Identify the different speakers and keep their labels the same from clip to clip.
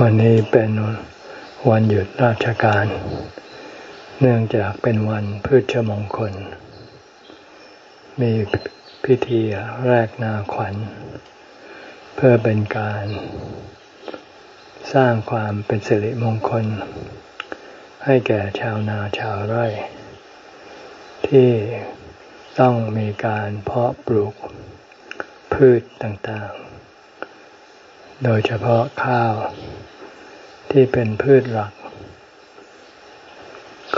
Speaker 1: วันนี้เป็นวันหยุดราชการ เนื่องจากเป็นวันพืชมงคล มีพิธีแรกนาขวัญ เพื่อเป็นการ สร้างความเป็นสิริมงคล ให้แก่ชาวนาชาวไร่ ที่ต้องมีการเพาะปลูกพืชต่างๆ โดยเฉพาะข้าว ที่เป็นพืชหลัก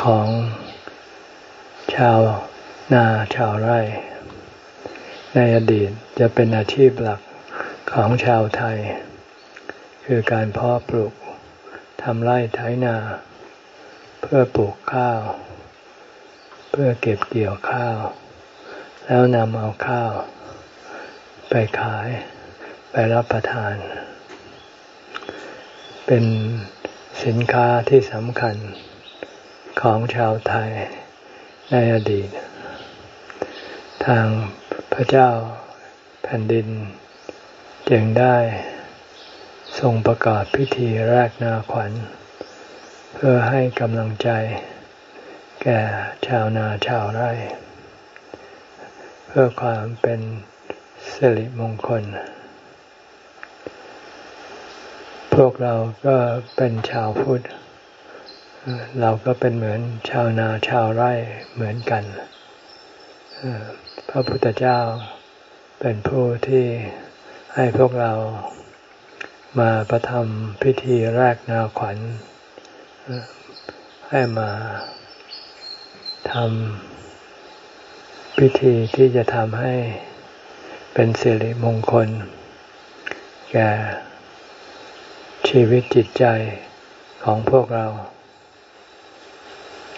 Speaker 1: ของชาวนาชาวไร่ ในอดีตจะเป็นอาชีพหลักของชาวไทย คือการเพาะปลูกทำไร่ไถนา เพื่อปลูกข้าว เพื่อเก็บเกี่ยวข้าว แล้วนำเอาข้าว ไปขายไปรับประทาน เป็นสินค้าที่สำคัญของชาวไทยในอดีต ทางพระเจ้าแผ่นดิน จึงได้ทรงประกาศพิธีแรกนาขวัญ เพื่อให้กำลังใจ แก่ชาวนาชาวไร่ เพื่อความเป็นสิริมงคล พวกเราก็เป็นชาวพุทธ เราก็เป็นเหมือนชาวนาชาวไร่เหมือนกัน พระพุทธเจ้าเป็นผู้ที่ให้พวกเรามาประทำพิธีแรกนาขวัญ ให้มาทำพิธีที่จะทำให้เป็นสิริมงคล แก่ ชีวิตจิตใจของพวกเรา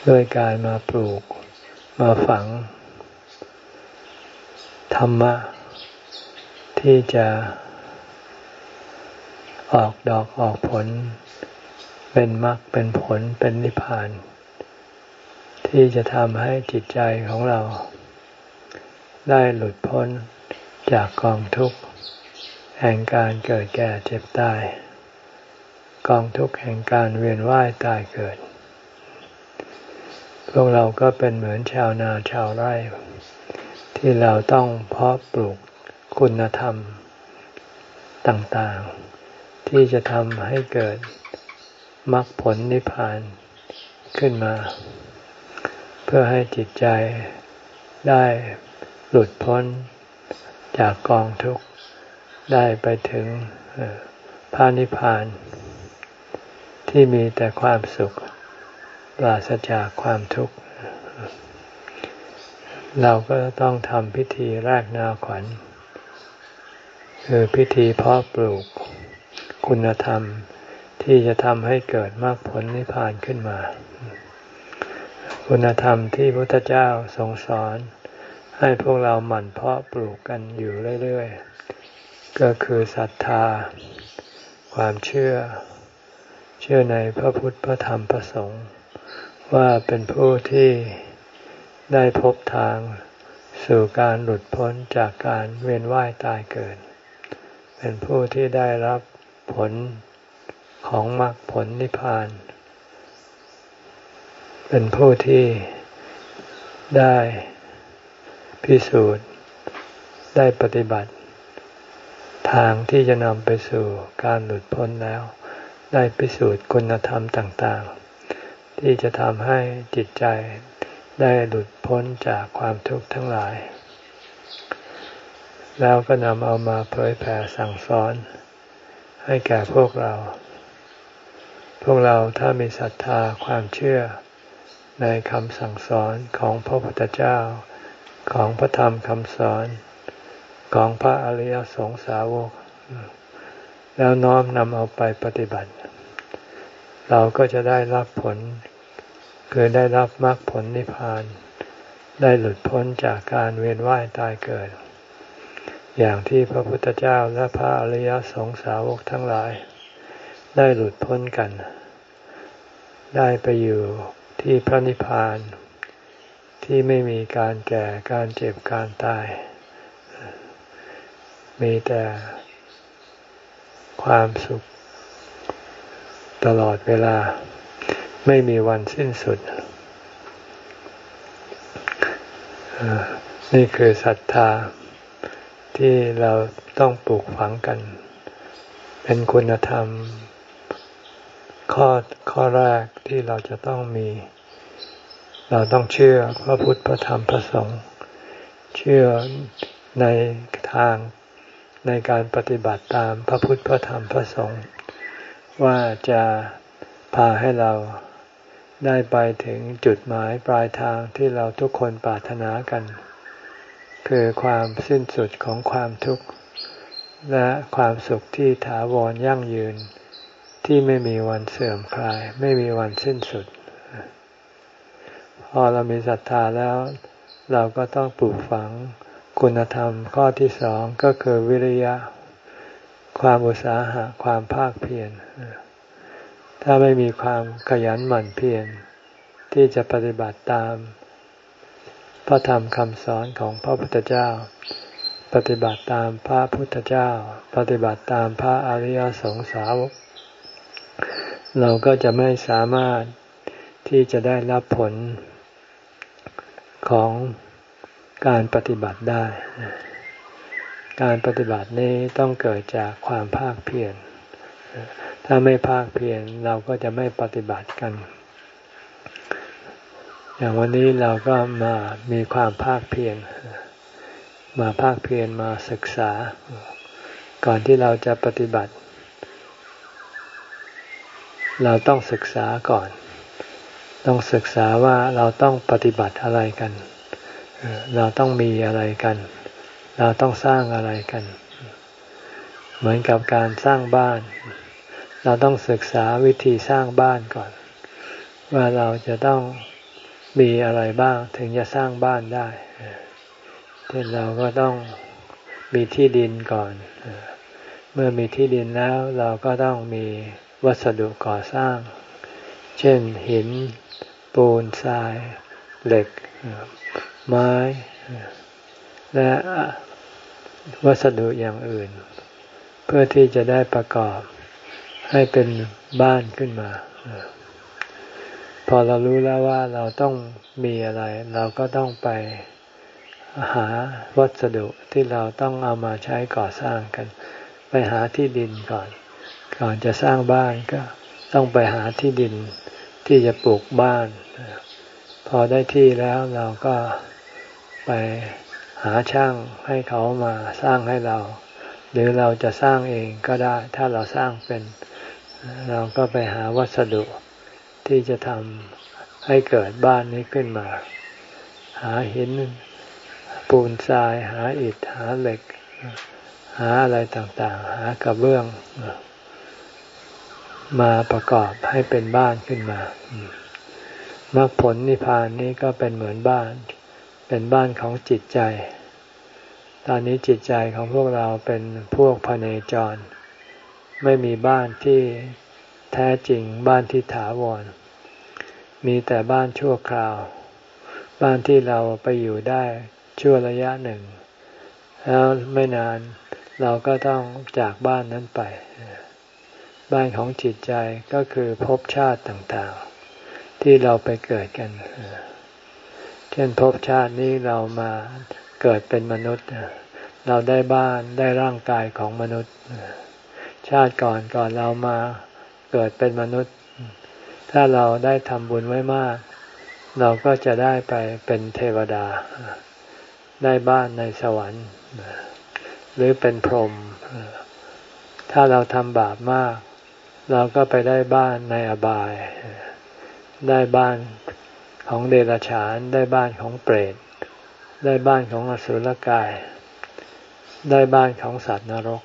Speaker 1: ด้วยการมาปลูกมาฝัง ธรรมะ ที่จะออกดอกออกผล เป็นมรรคเป็นผลเป็นนิพพาน ที่จะทำให้จิตใจของเรา ได้หลุดพ้นจากกองทุกข์ แห่งการเกิดแก่เจ็บตาย กองทุกข์แห่งการเวียนว่ายตายเกิด พวกเราก็เป็นเหมือนชาวนาชาวไร่ ที่เราต้องเพาะปลูกคุณธรรมต่างๆ ที่จะทำให้เกิดมรรคผลนิพพานขึ้นมา เพื่อให้จิตใจได้หลุดพ้นจากกองทุกข์ ได้ไปถึงพระนิพพาน ที่มีแต่ความสุขปราศจากความทุกข์ เราก็ต้องทำพิธีแรกนาขวัญ คือพิธีเพาะปลูกคุณธรรมที่จะทำให้เกิดมรรคผลนิพพานขึ้นมา คุณธรรมที่พระพุทธเจ้าทรงสอน ให้พวกเราหมั่นเพาะปลูกกันอยู่เรื่อย ๆ ก็คือศรัทธา ความเชื่อ ชื่อในพระพุทธพระธรรมพระสงฆ์ว่าเป็นผู้ที่ได้พบทางสู่การหลุดพ้นจากการเวียนว่ายตายเกิด เป็นผู้ที่ได้รับผลของมรรคผลนิพพาน เป็นผู้ที่ได้พิสูจน์ได้ปฏิบัติ ทางที่จะนำไปสู่การหลุดพ้นแล้ว ได้พิสูจน์คุณธรรมต่างๆ ที่จะทำให้จิตใจได้หลุดพ้นจากความทุกข์ทั้งหลาย แล้วก็นำเอามาเผยแผ่สั่งสอน ให้แก่พวกเรา พวกเราถ้ามีศรัทธาความเชื่อในคำสั่งสอนของพระพุทธเจ้าของพระธรรมคำสอนของพระอริยสงสาวก แล้วน้อมนำเอาไปปฏิบัติ เราก็จะได้รับผล คือได้รับมรรคผลนิพพาน ได้หลุดพ้นจากการเวียนว่ายตายเกิด อย่างที่พระพุทธเจ้าและพระอริยสงสาวกทั้งหลาย ได้หลุดพ้นกัน ได้ไปอยู่ที่พระนิพพานที่ไม่มีการแก่การเจ็บการตาย มีแต่ ความสุข ตลอดเวลา ไม่มีวันสิ้นสุด นี่คือศรัทธาที่เราต้องปลูกฝังกัน เป็นคุณธรรม ข้อข้อแรกที่เราจะต้องมี เราต้องเชื่อพระพุทธพระธรรมพระสงฆ์เชื่อในทาง ในการปฏิบัติตามพระพุทธพระธรรมพระสงฆ์ว่าจะพาให้เราได้ไปถึงจุดหมายปลายทางที่เราทุกคนปรารถนากัน คือความสิ้นสุดของความทุกข์ และความสุขที่ถาวรยั่งยืน ที่ไม่มีวันเสื่อมคลาย ไม่มีวันสิ้นสุด พอเรามีศรัทธาแล้ว เราก็ต้องปลูกฝัง คุณธรรมข้อที่สองก็คือวิริยะ ความอุตสาหะความภาคเพียรถ้าไม่มีความขยันหมั่นเพียรที่จะปฏิบัติตาม พระธรรมคำสอนของพระพุทธเจ้า ปฏิบัติตามพระพุทธเจ้า ปฏิบัติตามพระอริยสงสาวก เราก็จะไม่สามารถที่จะได้รับผลของ การปฏิบัติได้ การปฏิบัตินี้ต้องเกิดจากความภาคเพียร ถ้าไม่ภาคเพียรเราก็จะไม่ปฏิบัติกัน อย่างวันนี้เราก็มามีความภาคเพียร มาภาคเพียรมาศึกษา ก่อนที่เราจะปฏิบัติ เราต้องศึกษาก่อน ต้องศึกษาว่าเราต้องปฏิบัติอะไรกัน เราต้องมีอะไรกัน เราต้องสร้างอะไรกัน เหมือนกับการสร้างบ้าน เราต้องศึกษาวิธีสร้างบ้านก่อน ว่าเราจะต้องมีอะไรบ้างถึงจะสร้างบ้านได้เช่นเราก็ต้องมีที่ดินก่อน เมื่อมีที่ดินแล้วเราก็ต้องมีวัสดุก่อสร้าง เช่นหิน ปูนทราย เหล็ก ไม้ และวัสดุอย่างอื่น เพื่อที่จะได้ประกอบให้เป็นบ้านขึ้นมา พอเรารู้แล้วว่าเราต้องมีอะไร เราก็ต้องไปหาวัสดุที่เราต้องเอามาใช้ก่อสร้างกัน ไปหาที่ดินก่อน ก่อนจะสร้างบ้านก็ต้องไปหาที่ดินที่จะปลูกบ้าน พอได้ที่แล้วเราก็ ไปหาช่างให้เขามาสร้างให้เรา หรือเราจะสร้างเองก็ได้ ถ้าเราสร้างเป็น เราก็ไปหาวัสดุที่จะทำให้เกิดบ้านนี้ขึ้นมา หาหินปูนทราย หาอิฐหาเหล็ก หาอะไรต่างๆ หากระเบื้อง มาประกอบให้เป็นบ้านขึ้นมามรรคผลนิพพานนี้ก็เป็นเหมือนบ้าน เป็นบ้านของจิตใจ ตอนนี้จิตใจของพวกเราเป็นพวกพเนจร ไม่มีบ้านที่แท้จริงบ้านที่ถาวร มีแต่บ้านชั่วคราว บ้านที่เราไปอยู่ได้ชั่วระยะหนึ่ง แล้วไม่นานเราก็ต้องจากบ้านนั้นไป บ้านของจิตใจก็คือภพชาติต่างๆ ที่เราไปเกิดกันเช่นภพชาตินี้เรามาเกิดเป็นมนุษย์ เราได้บ้านได้ร่างกายของมนุษย์ ชาติก่อนก่อนเรามาเกิดเป็นมนุษย์ ถ้าเราได้ทำบุญไว้มาก เราก็จะได้ไปเป็นเทวดา ได้บ้านในสวรรค์ หรือเป็นพรหมถ้าเราทำบาปมาก เราก็ไปได้บ้านในอบาย ได้บ้าน ของเดรัจฉาน ได้บ้านของเปรต ได้บ้านของอสุรกาย ได้บ้านของสัตว์นรก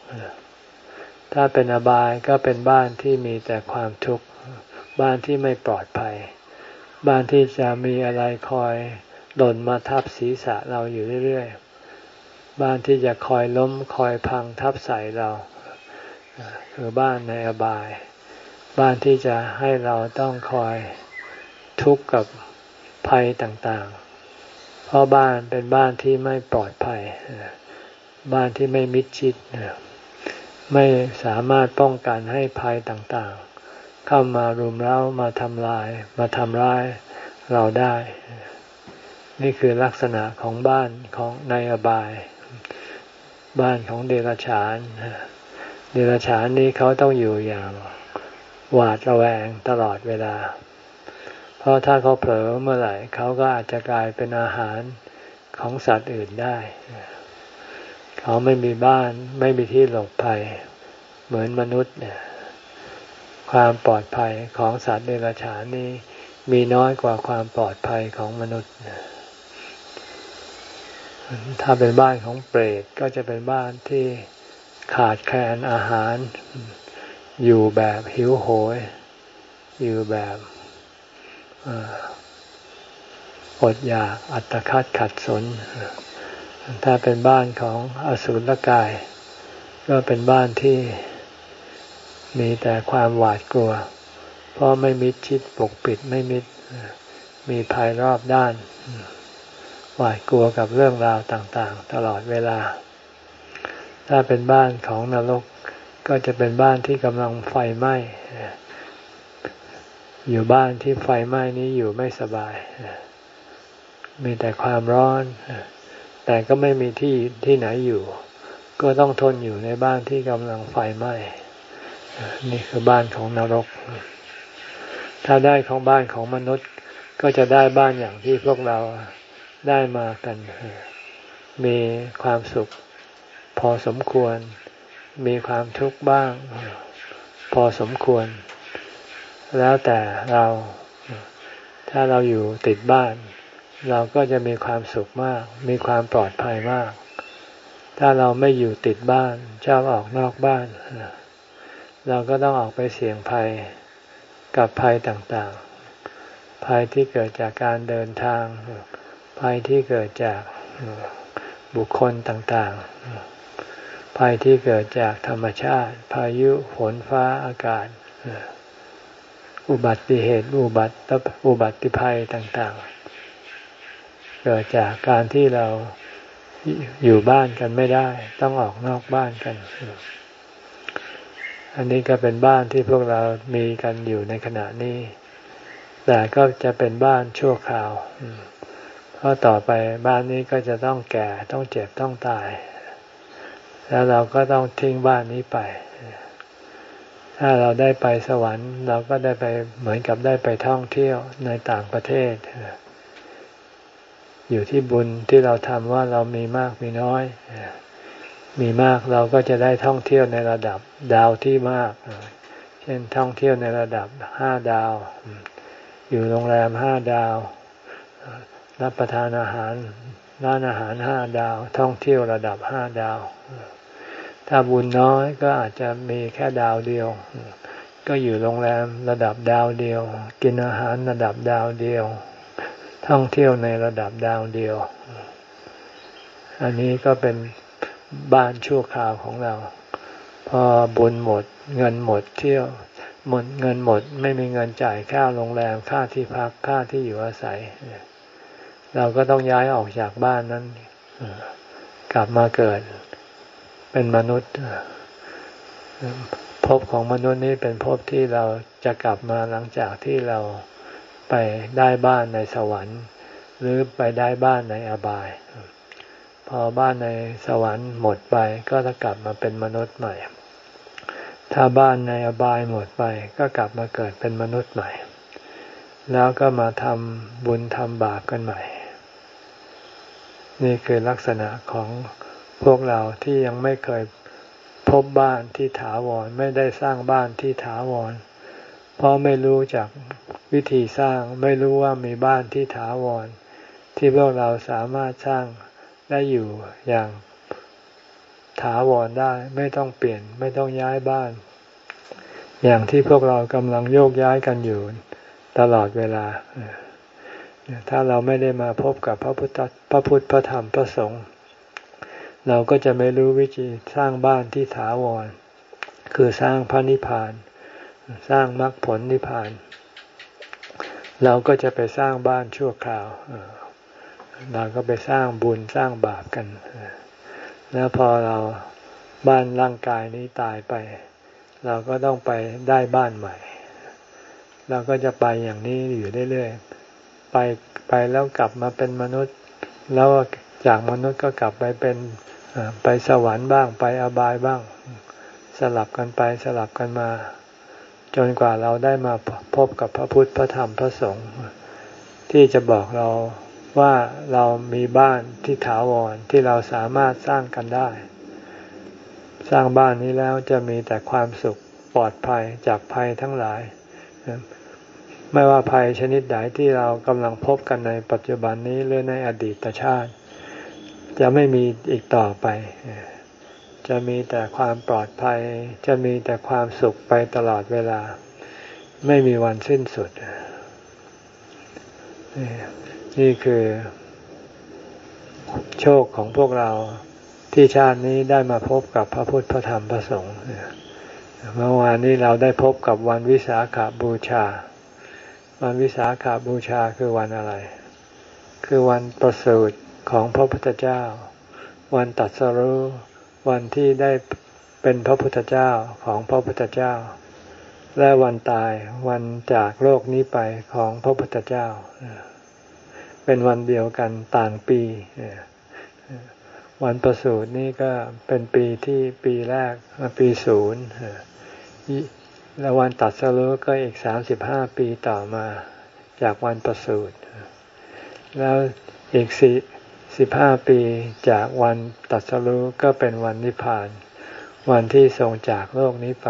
Speaker 1: ถ้าเป็นอบายก็เป็นบ้านที่มีแต่ความทุกข์ บ้านที่ไม่ปลอดภัย บ้านที่จะมีอะไรคอยหล่นมาทับศีรษะเราอยู่เรื่อยๆ บ้านที่จะคอยล้มคอยพังทับใส่เรา คือบ้านในอบาย บ้านที่จะให้เราต้องคอยทุกข์กับ ภัยต่างๆ เพราะบ้านเป็นบ้านที่ไม่ปลอดภัย บ้านที่ไม่มิดชิด ไม่สามารถป้องกันให้ภัยต่างๆ เข้ามารุมเร้ามาทำลาย มาทำร้ายเราได้ นี่คือลักษณะของบ้านของในอบาย บ้านของเดรัจฉาน เดรัจฉานนี้เขาต้องอยู่อย่างหวาดระแวงตลอดเวลา เพราะถ้าเขาเผลอเมื่อไหร่เขาก็อาจจะกลายเป็นอาหารของสัตว์อื่นได้ เขาไม่มีบ้านไม่มีที่หลบภัย เหมือนมนุษย์เนี่ยความปลอดภัยของสัตว์เดรัจฉานนี้มีน้อยกว่าความปลอดภัยของมนุษย์ถ้าเป็นบ้านของเปรตก็จะเป็นบ้านที่ขาดแคลนอาหาร อยู่แบบหิวโหย อยู่แบบ อดอยากอัตคัดขัดสน ถ้าเป็นบ้านของอสุรกาย ก็เป็นบ้านที่มีแต่ความหวาดกลัว เพราะไม่มิดชิดปกปิดไม่มิดมีภายรอบด้าน หวาดกลัวกับเรื่องราวต่างๆ ตลอดเวลา ถ้าเป็นบ้านของนรกก็จะเป็นบ้านที่กำลังไฟไหม้ อยู่บ้านที่ไฟไหม้นี้อยู่ไม่สบาย มีแต่ความร้อน แต่ก็ไม่มีที่ที่ไหนอยู่ ก็ต้องทนอยู่ในบ้านที่กำลังไฟไหม้ นี่คือบ้านของนรก ถ้าได้ของบ้านของมนุษย์ ก็จะได้บ้านอย่างที่พวกเราได้มากัน มีความสุข พอสมควร มีความทุกข์บ้าง พอสมควร แล้วแต่เรา ถ้าเราอยู่ติดบ้าน เราก็จะมีความสุขมาก มีความปลอดภัยมาก ถ้าเราไม่อยู่ติดบ้านชอบออกนอกบ้าน เราก็ต้องออกไปเสี่ยงภัยกับภัยต่างๆ ภัยที่เกิดจากการเดินทาง ภัยที่เกิดจากบุคคลต่างๆ ภัยที่เกิดจากธรรมชาติ พายุฝนฟ้าอากาศ อุบัติเหตุอุบัติอุบัติภัยต่างๆ เกิดจากการที่เราอยู่บ้านกันไม่ได้ ต้องออกนอกบ้านกัน อันนี้ก็เป็นบ้านที่พวกเรามีกันอยู่ในขณะนี้ แต่ก็จะเป็นบ้านชั่วคราว เพราะต่อไปบ้านนี้ก็จะต้องแก่ต้องเจ็บต้องตาย แล้วเราก็ต้องทิ้งบ้านนี้ไป ถ้าเราได้ไปสวรรค์ เราก็ได้ไปเหมือนกับได้ไปท่องเที่ยวในต่างประเทศ อยู่ที่บุญที่เราทำว่าเรามีมากมีน้อย มีมากเราก็จะได้ท่องเที่ยวในระดับดาวที่มาก เช่นท่องเที่ยวในระดับห้าดาว อยู่โรงแรมห้าดาว รับประทานอาหารร้านอาหารห้าดาว ท่องเที่ยวระดับห้าดาว ถ้าบุญน้อยก็อาจจะมีแค่ดาวเดียว ก็อยู่โรงแรมระดับดาวเดียว กินอาหารระดับดาวเดียว ท่องเที่ยวในระดับดาวเดียว อันนี้ก็เป็นบ้านชั่วคราวของเรา พอบุญหมด เงินหมดเที่ยวหมดเงินหมดไม่มีเงินจ่ายค่าโรงแรมค่าที่พักค่าที่อยู่อาศัย เราก็ต้องย้ายออกจากบ้านนั้นกลับมาเกิด เป็นมนุษย์ภพของมนุษย์นี้เป็นภพที่เราจะกลับมาหลังจากที่เราไปได้บ้านในสวรรค์ หรือไปได้บ้านในอบาย พอบ้านในสวรรค์หมดไปก็จะกลับมาเป็นมนุษย์ใหม่ ถ้าบ้านในอบายหมดไปก็กลับมาเกิดเป็นมนุษย์ใหม่ แล้วก็มาทำบุญทำบาปกันใหม่ นี่คือลักษณะของ พวกเราที่ยังไม่เคยพบบ้านที่ถาวร ไม่ได้สร้างบ้านที่ถาวร เพราะไม่รู้จักวิธีสร้างไม่รู้ว่ามีบ้านที่ถาวร ที่พวกเราสามารถสร้างได้อยู่อย่างถาวรได้ ไม่ต้องเปลี่ยนไม่ต้องย้ายบ้าน อย่างที่พวกเรากำลังโยกย้ายกันอยู่ตลอดเวลา ถ้าเราไม่ได้มาพบกับพระพุทธพระพุทธพระธรรมพระสงฆ์ เราก็จะไม่รู้วิธีสร้างบ้านที่ถาวร คือสร้างพระนิพพาน สร้างมรรคผลนิพพาน เราก็จะไปสร้างบ้านชั่วคราว เราก็ไปสร้างบุญสร้างบาปกัน แล้วพอเราบ้านร่างกายนี้ตายไป เราก็ต้องไปได้บ้านใหม่ เราก็จะไปอย่างนี้อยู่เรื่อยๆไปไปแล้วกลับมาเป็นมนุษย์ แล้วจากมนุษย์ก็กลับไปเป็น ไปสวรรค์บ้างไปอบายบ้าง สลับกันไปสลับกันมา จนกว่าเราได้มาพบกับพระพุทธพระธรรมพระสงฆ์ที่จะบอกเราว่าเรามีบ้านที่ถาวรที่เราสามารถสร้างกันได้ สร้างบ้านนี้แล้วจะมีแต่ความสุขปลอดภัยจากภัยทั้งหลาย ไม่ว่าภัยชนิดใดที่เรากำลังพบกันในปัจจุบันนี้หรือในอดีตชาติ จะไม่มีอีกต่อไป จะมีแต่ความปลอดภัย จะมีแต่ความสุขไปตลอดเวลา ไม่มีวันสิ้นสุด นี่คือโชคของพวกเราที่ชาตินี้ได้มาพบกับพระพุทธพระธรรมพระสงฆ์เมื่อวานนี้เราได้พบกับวันวิสาขาบูชา วันวิสาขาบูชาคือวันอะไร คือวันประสูติ ของพระพุทธเจ้า วันตัดสรุวันที่ได้เป็นพระพุทธเจ้าของพระพุทธเจ้า และวันตายวันจากโลกนี้ไปของพระพุทธเจ้า เป็นวันเดียวกันต่างปี วันประสูตินี่ก็เป็นปีที่ปีแรกปีศูนย์แล้ววันตัดสรุก็อีกสามสิบห้าปีต่อมาจากวันประสูติแล้วอีกสี่ สิบห้าปีจากวันตัดสรุก็เป็นวันนิพพาน วันที่ทรงจากโลกนี้ไป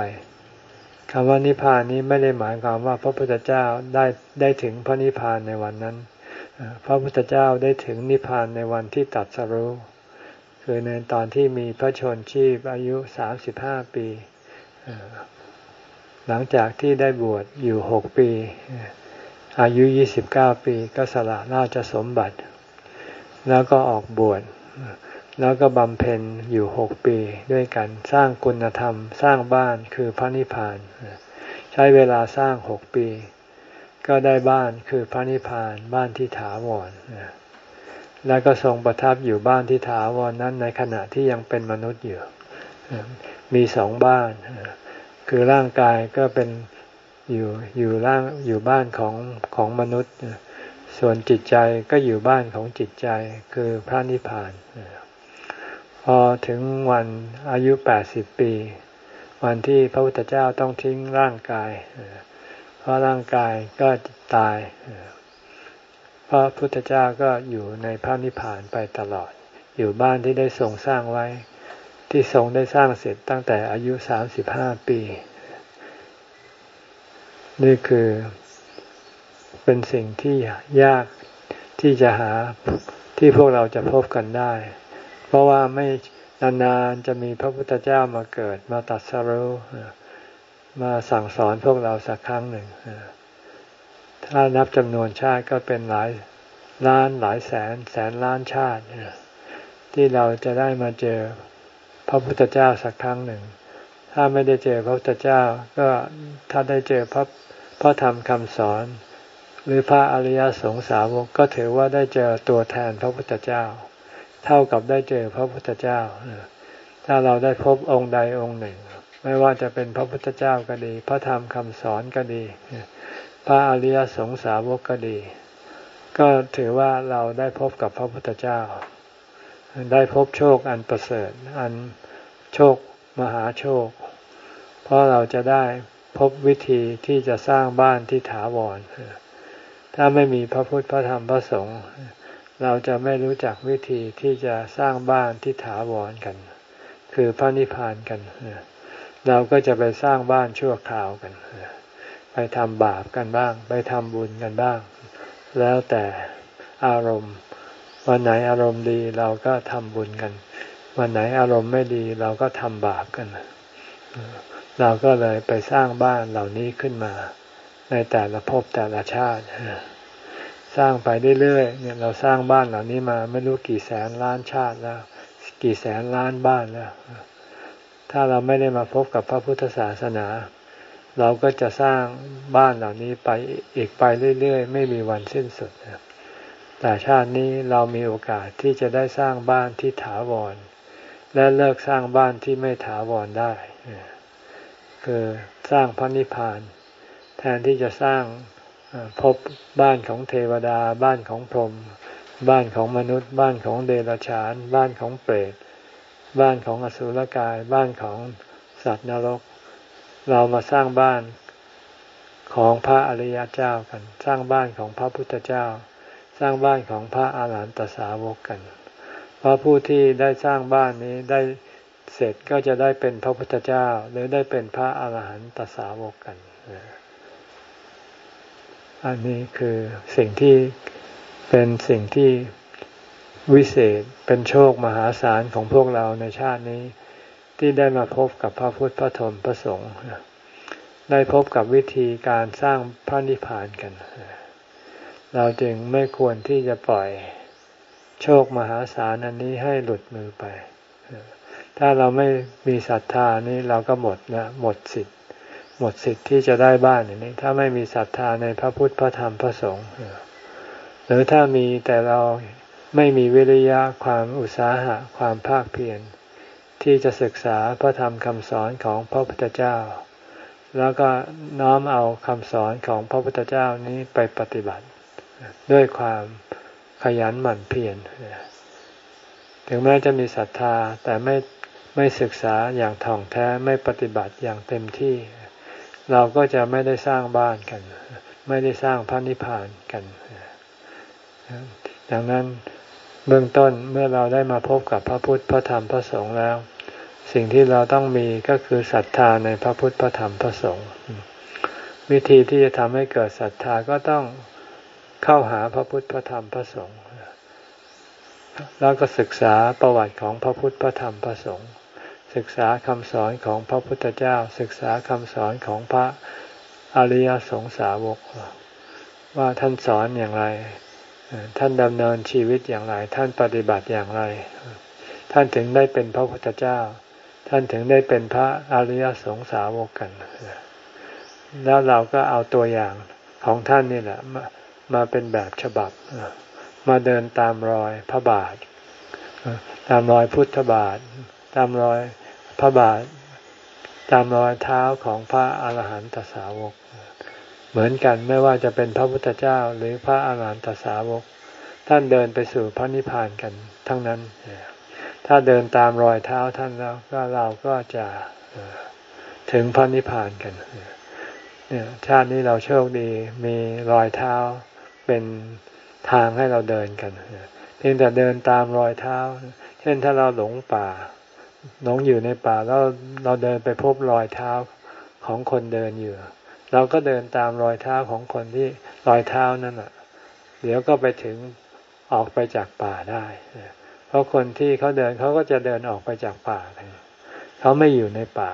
Speaker 1: คำว่านิพพานนี้ไม่ได้หมายความว่าพระพุทธเจ้าได้ได้ถึงพระนิพพานในวันนั้น พระพุทธเจ้าได้ถึงนิพพานในวันที่ตัดสรุคือในตอนที่มีพระชนชีพอายุสามสิบห้าปี หลังจากที่ได้บวชอยู่หกปี อายุยี่สิบเก้าปีก็สละราชสมบัติ แล้วก็ออกบวชแล้วก็บำเพ็ญอยู่หกปีด้วยกันสร้างคุณธรรม สร้างบ้านคือพระนิพพาน ใช้เวลาสร้างหกปี ก็ได้บ้านคือพระนิพพานบ้านที่ถาวรแล้วก็ทรงประทับอยู่บ้านที่ถาวรนั้นในขณะที่ยังเป็นมนุษย์อยู่ มีสองบ้าน คือร่างกายก็เป็นอยู่อยู่ร่างอยู่บ้านของของมนุษย์ ส่วนจิตใจก็อยู่บ้านของจิตใจคือพระนิพพาน พอถึงวันอายุแปดสิบปี วันที่พระพุทธเจ้าต้องทิ้งร่างกาย เพราะร่างกายก็ตาย พระพุทธเจ้าก็อยู่ในพระนิพพานไปตลอด อยู่บ้านที่ได้ทรงสร้างไว้ ที่ทรงได้สร้างเสร็จตั้งแต่อายุสามสิบห้าปี นี่คือ เป็นสิ่งที่ยากที่จะหาที่พวกเราจะพบกันได้ เพราะว่าไม่นานๆจะมีพระพุทธเจ้ามาเกิดมาตัดสรุมาสั่งสอนพวกเราสักครั้งหนึ่ง ถ้านับจำนวนชาติก็เป็นหลายล้านหลายแสนแสนล้านชาติ ที่เราจะได้มาเจอพระพุทธเจ้าสักครั้งหนึ่ง ถ้าไม่ได้เจอพระพุทธเจ้าก็ถ้าได้เจอพระพระธรรมคำสอน หรือพระอริยสงสาวกก็ถือว่าได้เจอตัวแทนพระพุทธเจ้า เท่ากับได้เจอพระพุทธเจ้า ถ้าเราได้พบองค์ใดองค์หนึ่ง ไม่ว่าจะเป็นพระพุทธเจ้าก็ดี พระธรรมคำสอนก็ดี พระอริยสงสาวกก็ดี ก็ถือว่าเราได้พบกับพระพุทธเจ้า ได้พบโชคอันประเสริฐ อันโชคมหาโชค เพราะเราจะได้พบวิธีที่จะสร้างบ้านที่ถาวร ถ้าไม่มีพระพุทธพระธรรมพระสงฆ์เราจะไม่รู้จักวิธีที่จะสร้างบ้านที่ถาวรกัน คือพระนิพพานกัน เราก็จะไปสร้างบ้านชั่วคราวกัน ไปทำบาปกันบ้าง ไปทำบุญกันบ้าง แล้วแต่อารมณ์วันไหนอารมณ์ดีเราก็ทำบุญกัน วันไหนอารมณ์ไม่ดีเราก็ทำบาปกัน เราก็เลยไปสร้างบ้านเหล่านี้ขึ้นมา ในแต่ละภพแต่ละชาติ สร้างไปเรื่อยๆเนี่ยเราสร้างบ้านเหล่านี้มาไม่รู้กี่แสนล้านชาติแล้ว กี่แสนล้านบ้านแล้ว ถ้าเราไม่ได้มาพบกับพระพุทธศาสนา เราก็จะสร้างบ้านเหล่านี้ไปอีกไปเรื่อยๆ ไม่มีวันสิ้นสุดแต่ชาตินี้เรามีโอกาสที่จะได้สร้างบ้านที่ถาวร และเลิกสร้างบ้านที่ไม่ถาวรได้คือสร้างพระนิพพาน แทนที่จะสร้างพบบ้านของเทวดา บ้านของพรหมบ้านของมนุษย์ บ้านของเดรัจฉาน บ้านของเปรตบ้านของอสุรกาย บ้านของสัตว์นรก เรามาสร้างบ้านของพระอริยเจ้ากัน สร้างบ้านของพระพุทธเจ้า สร้างบ้านของพระอาหารหันตสาวกกัน เพราะผู้ที่ได้สร้างบ้านนี้ได้เสร็จก็จะได้เป็นพระพุทธเจ้า หรือได้เป็นพระอาหารหันตสาวกกัน อันนี้คือสิ่งที่เป็นสิ่งที่วิเศษเป็นโชคมหาศาลของพวกเราในชาตินี้ ที่ได้มาพบกับพระพุทธพระธรรมพระสงฆ์ได้พบกับวิธีการสร้างพระนิพพานกัน เราจึงไม่ควรที่จะปล่อยโชคมหาศาลอันนี้ให้หลุดมือไป ถ้าเราไม่มีศรัทธานี้เราก็หมดนะหมดสิทธิ์ หมดสิทธิ์ที่จะได้บ้านอย่างนี้ ถ้าไม่มีศรัทธาในพระพุทธพระธรรมพระสงฆ์หรือถ้ามีแต่เราไม่มีวิริยะความอุตสาหะความภาคเพียรที่จะศึกษาพระธรรมคำสอนของพระพุทธเจ้า แล้วก็น้อมเอาคำสอนของพระพุทธเจ้านี้ไปปฏิบัติ ด้วยความขยันหมั่นเพียรถึงแม้จะมีศรัทธาแต่ไม่ไม่ศึกษาอย่างถ่องแท้ไม่ปฏิบัติอย่างเต็มที่ เราก็จะไม่ได้สร้างบ้านกัน ไม่ได้สร้างพระนิพพานกันดังนั้นเบื้องต้นเมื่อเราได้มาพบกับพระพุทธพระธรรมพระสงฆ์แล้ว สิ่งที่เราต้องมีก็คือศรัทธาในพระพุทธพระธรรมพระสงฆ์วิธีที่จะทำให้เกิดศรัทธาก็ต้องเข้าหาพระพุทธพระธรรมพระสงฆ์แล้วก็ศึกษาประวัติของพระพุทธพระธรรมพระสงฆ์ ศึกษาคำสอนของพระพุทธเจ้า ศึกษาคำสอนของพระอริยสงสาวก ว่าท่านสอนอย่างไร ท่านดำเนินชีวิตอย่างไร ท่านปฏิบัติอย่างไร ท่านถึงได้เป็นพระพุทธเจ้า ท่านถึงได้เป็นพระอริยสงสาวกกัน แล้วเราก็เอาตัวอย่างของท่านนี่แหละมามาเป็นแบบฉบับ มาเดินตามรอยพระบาท ตามรอยพุทธบาท ตามรอย พระบาทตามรอยเท้าของพระอาหารหันตสาวก เหมือนกันไม่ว่าจะเป็นพระพุทธเจ้าหรือพระอาหารหันตสาวก ท่านเดินไปสู่พระนิพพานกันทั้งนั้น ถ้าเดินตามรอยเท้าท่านแล้วก็เราก็จะถึงพระนิพพานกันเนี่ยชาตินี้เราโชคดีมีรอยเท้าเป็นทางให้เราเดินกันเพียงแต่เดินตามรอยเท้า เช่นถ้าเราหลงป่า หลงอยู่ในป่าแล้วเราเดินไปพบรอยเท้าของคนเดินอยู่ เราก็เดินตามรอยเท้าของคนที่รอยเท้านั่นแหะเดี๋ยวก็ไปถึงออกไปจากป่าได้ เพราะคนที่เขาเดินเขาก็จะเดินออกไปจากป่าเขาไม่อยู่ในป่า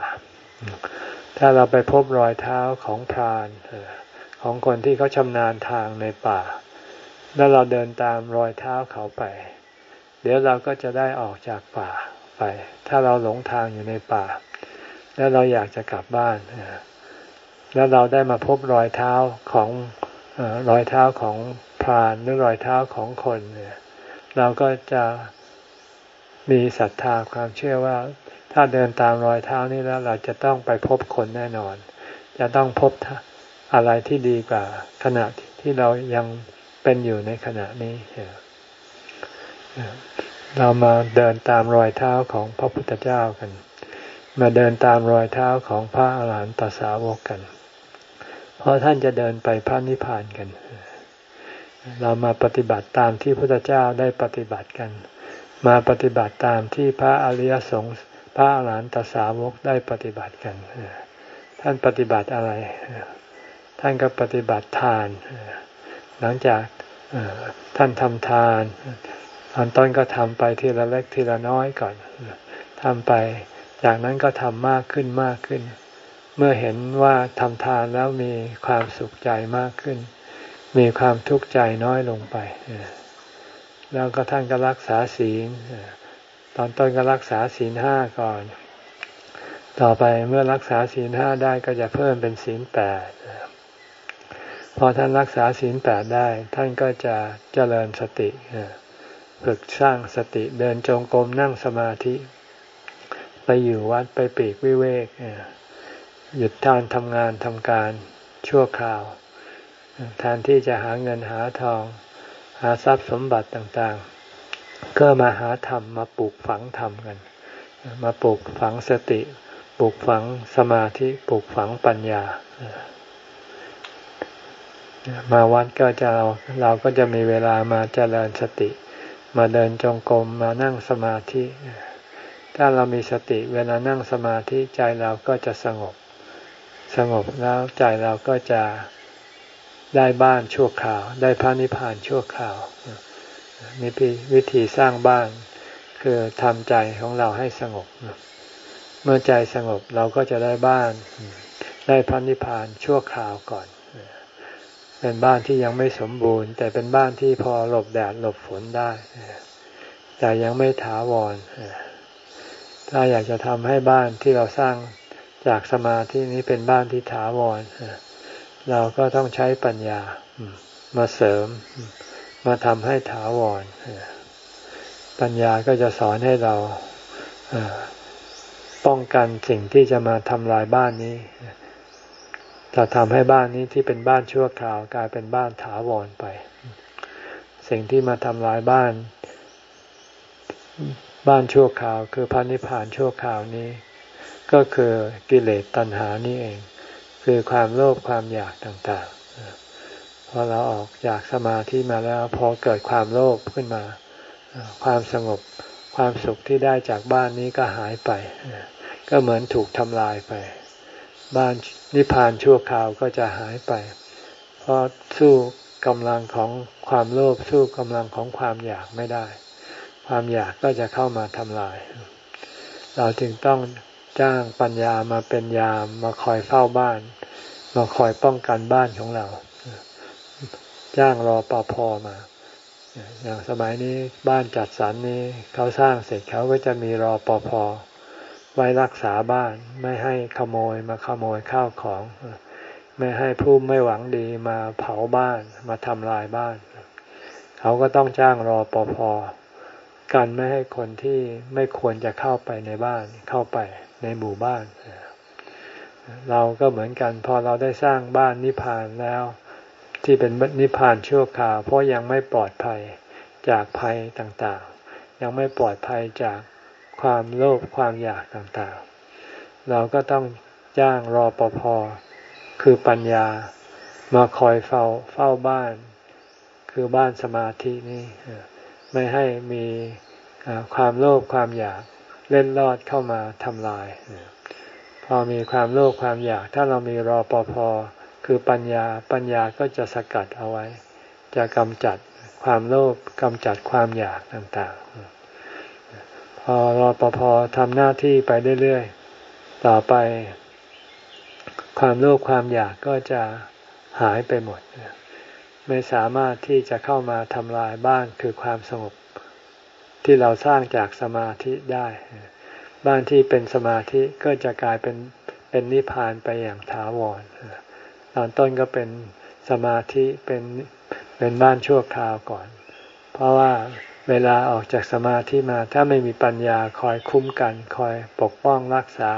Speaker 1: ถ้าเราไปพบรอยเท้าของพรานของคนที่เขาชำนาญทางในป่า แล้วเราเดินตามรอยเท้าเขาไป เดี๋ยวเราก็จะได้ออกจากป่า ไป ถ้าเราหลงทางอยู่ในป่า แล้วเราอยากจะกลับบ้านแล้วเราได้มาพบรอยเท้าของรอยเท้าของพรานหรือรอยเท้าของคนเนี่ยเราก็จะมีศรัทธาความเชื่อว่า ถ้าเดินตามรอยเท้านี้แล้ว เราจะต้องไปพบคนแน่นอน จะต้องพบอะไรที่ดีกว่า ขณะที่เรายังเป็นอยู่ในขณะนี้ เรามาเดินตามรอยเท้าของพระพุทธเจ้ากัน มาเดินตามรอยเท้าของพระอาหารหันตสาวกกัน เพราะท่านจะเดินไปพระนิพพานกัน เรามาปฏิบัติตามที่พระพุทธเจ้าได้ปฏิบัติกัน มาปฏิบัติตามที่พระอริยสงฆ์พระอรหันตสาวกได้ปฏิบัติกัน ท่านปฏิบัติอะไร ท่านก็ปฏิบัติทาน หลังจากท่านทำทาน ตอนต้นก็ทำไปทีละเล็กทีละน้อยก่อนทำไป จากนั้นก็ทำมากขึ้นมากขึ้น เมื่อเห็นว่าทำทานแล้วมีความสุขใจมากขึ้น มีความทุกข์ใจน้อยลงไป แล้วก็ท่านก็รักษาศีลตอนต้นก็รักษาศีลห้าก่อน ต่อไปเมื่อรักษาศีลห้าได้ก็จะเพิ่มเป็นศีลแปดพอท่านรักษาศีลแปดได้ ท่านก็จะเจริญสติ ฝึกสร้างสติเดินจงกรมนั่งสมาธิ ไปอยู่วัดไปปีกวิเวกหยุดทานทำงานทำการชั่วคราวแทนที่จะหาเงินหาทอง หาทรัพย์สมบัติต่างๆ ก็มาหาธรรมมาปลูกฝังธรรมกัน มาปลูกฝังสติปลูกฝังสมาธิปลูกฝังปัญญา มาวัดก็จะเราเราก็จะมีเวลามาเจริญสติ มาเดินจงกรมมานั่งสมาธิ ถ้าเรามีสติเวลานั่งสมาธิใจเราก็จะสงบ สงบแล้วใจเราก็จะได้บ้านชั่วคราว ได้พระนิพพานชั่วคราวนี่เป็นวิธีสร้างบ้าน คือทำใจของเราให้สงบ เมื่อใจสงบเราก็จะได้บ้าน ได้พระนิพพานชั่วคราวก่อน เป็นบ้านที่ยังไม่สมบูรณ์ แต่เป็นบ้านที่พอหลบแดดหลบฝนได้แต่ยังไม่ถาวรถ้าอยากจะทำให้บ้านที่เราสร้างจากสมาธินี้เป็นบ้านที่ถาวรเราก็ต้องใช้ปัญญามาเสริม มาทำให้ถาวรปัญญาก็จะสอนให้เราป้องกันสิ่งที่จะมาทำลายบ้านนี้ จะทำให้บ้านนี้ที่เป็นบ้านชั่วคราว กลายเป็นบ้านถาวรไป สิ่งที่มาทำลายบ้าน บ้านชั่วคราว คือพันนิพพานชั่วคราวนี้ ก็คือกิเลสตัณหานี่เอง คือความโลภความอยากต่างๆพอเราออกจากสมาธิมาแล้วพอเกิดความโลภขึ้นมา ความสงบความสุขที่ได้จากบ้านนี้ก็หายไป ก็เหมือนถูกทำลายไป บ้านนิพพานชั่วคราวก็จะหายไป เพราะสู้กำลังของความโลภสู้กำลังของความอยากไม่ได้ ความอยากก็จะเข้ามาทำลาย เราจึงต้องจ้างปัญญามาเป็นยามมาคอยเฝ้าบ้าน มาคอยป้องกันบ้านของเรา จ้างรอปภมาอย่างสมัยนี้บ้านจัดสรรนี้เขาสร้างเสร็จเขาก็จะมีรอปภ ไว้รักษาบ้าน ไม่ให้ขโมยมาขโมยข้าวของ ไม่ให้ผู้ไม่หวังดีมาเผาบ้านมาทำลายบ้าน เขาก็ต้องจ้างรอปภกันไม่ให้คนที่ไม่ควรจะเข้าไปในบ้านเข้าไปในหมู่บ้าน เราก็เหมือนกัน พอเราได้สร้างบ้านนิพพานแล้ว ที่เป็นนิพพานชั่วคราวเพราะยังไม่ปลอดภัยจากภัยต่างๆ ยังไม่ปลอดภัยจาก ความโลภความอยากต่างๆ เราก็ต้องจ้างรอปภคือปัญญามาคอยเฝ้าเฝ้าบ้าน คือบ้านสมาธินี่ไม่ให้มีความโลภความอยากเล่นลอดเข้ามาทำลาย พอมีความโลภความอยาก ถ้าเรามีรอปภคือปัญญาปัญญาก็จะสกัดเอาไว้ จะกำจัดความโลภกำจัดความอยากต่างๆ รอปภทำหน้าที่ไปเรื่อยๆ ต่อไป ความโลภความอยากก็จะหายไปหมด ไม่สามารถที่จะเข้ามาทำลายบ้านคือความสงบที่เราสร้างจากสมาธิได้ บ้านที่เป็นสมาธิก็จะกลายเป็นเป็นนิพพานไปอย่างถาวรตอนต้นก็เป็นสมาธิเป็นเป็นบ้านชั่วคราวก่อน เพราะว่า เวลาออกจากสมาธิมาถ้าไม่มีปัญญาคอยคุ้มกัน คอยปกป้องรักษา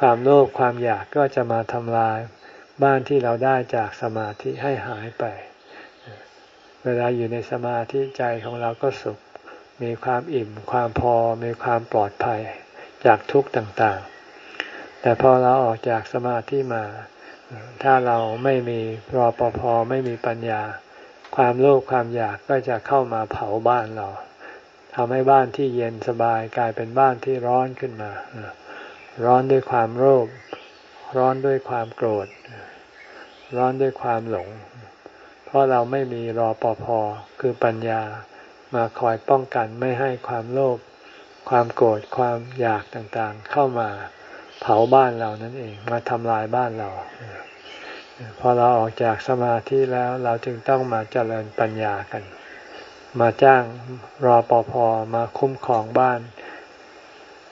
Speaker 1: ความโลภความอยากก็จะมาทำลายบ้านที่เราได้จากสมาธิให้หายไป เวลาอยู่ในสมาธิใจของเราก็สุข มีความอิ่ม ความพอ มีความปลอดภัยจากทุกข์ต่างๆ แต่พอเราออกจากสมาธิมา ถ้าเราไม่มีรอปภไม่มีปัญญา ความโลภความอยากก็จะเข้ามาเผาบ้านเราทำให้บ้านที่เย็นสบายกลายเป็นบ้านที่ร้อนขึ้นมา ร้อนด้วยความโลภร้อนด้วยความโกรธ ร้อนด้วยความหลง เพราะเราไม่มีรอปภคือปัญญามาคอยป้องกันไม่ให้ความโลภความโกรธความอยากต่างๆ เข้ามาเผาบ้านเรานั่นเอง มาทำลายบ้านเรา พอเราออกจากสมาธิแล้วเราจึงต้องมาเจริญปัญญากัน มาจ้างรอปภมาคุ้มครองบ้าน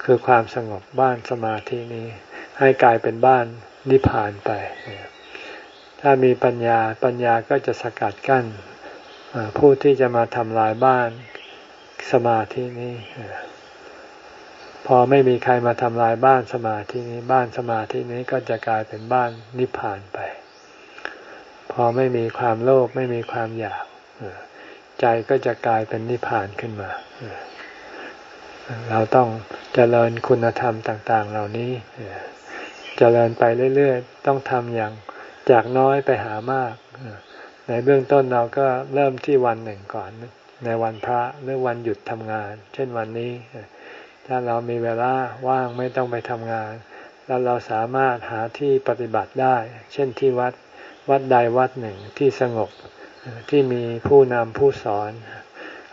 Speaker 1: คือความสงบบ้านสมาธินี้ ให้กลายเป็นบ้านนิพพานไป ถ้ามีปัญญาปัญญาก็จะสกัดกั้นผู้ที่จะมาทำลายบ้านสมาธินี้พอไม่มีใครมาทำลายบ้านสมาธินี้ บ้านสมาธินี้ก็จะกลายเป็นบ้านนิพพานไป พอไม่มีความโลภไม่มีความอยากใจก็จะกลายเป็นนิพพานขึ้นมา เราต้องเจริญคุณธรรมต่าง ๆ เหล่านี้ เจริญไปเรื่อย ๆ ต้องทำอย่างจากน้อยไปหามาก ในเบื้องต้นเราก็เริ่มที่วันหนึ่งก่อน ในวันพระหรือวันหยุดทำงาน เช่นวันนี้ ถ้าเรามีเวลาว่างไม่ต้องไปทำงาน แล้วเราสามารถหาที่ปฏิบัติได้ เช่นที่วัด วัดใดวัดหนึ่งที่สงบที่มีผู้นำผู้สอน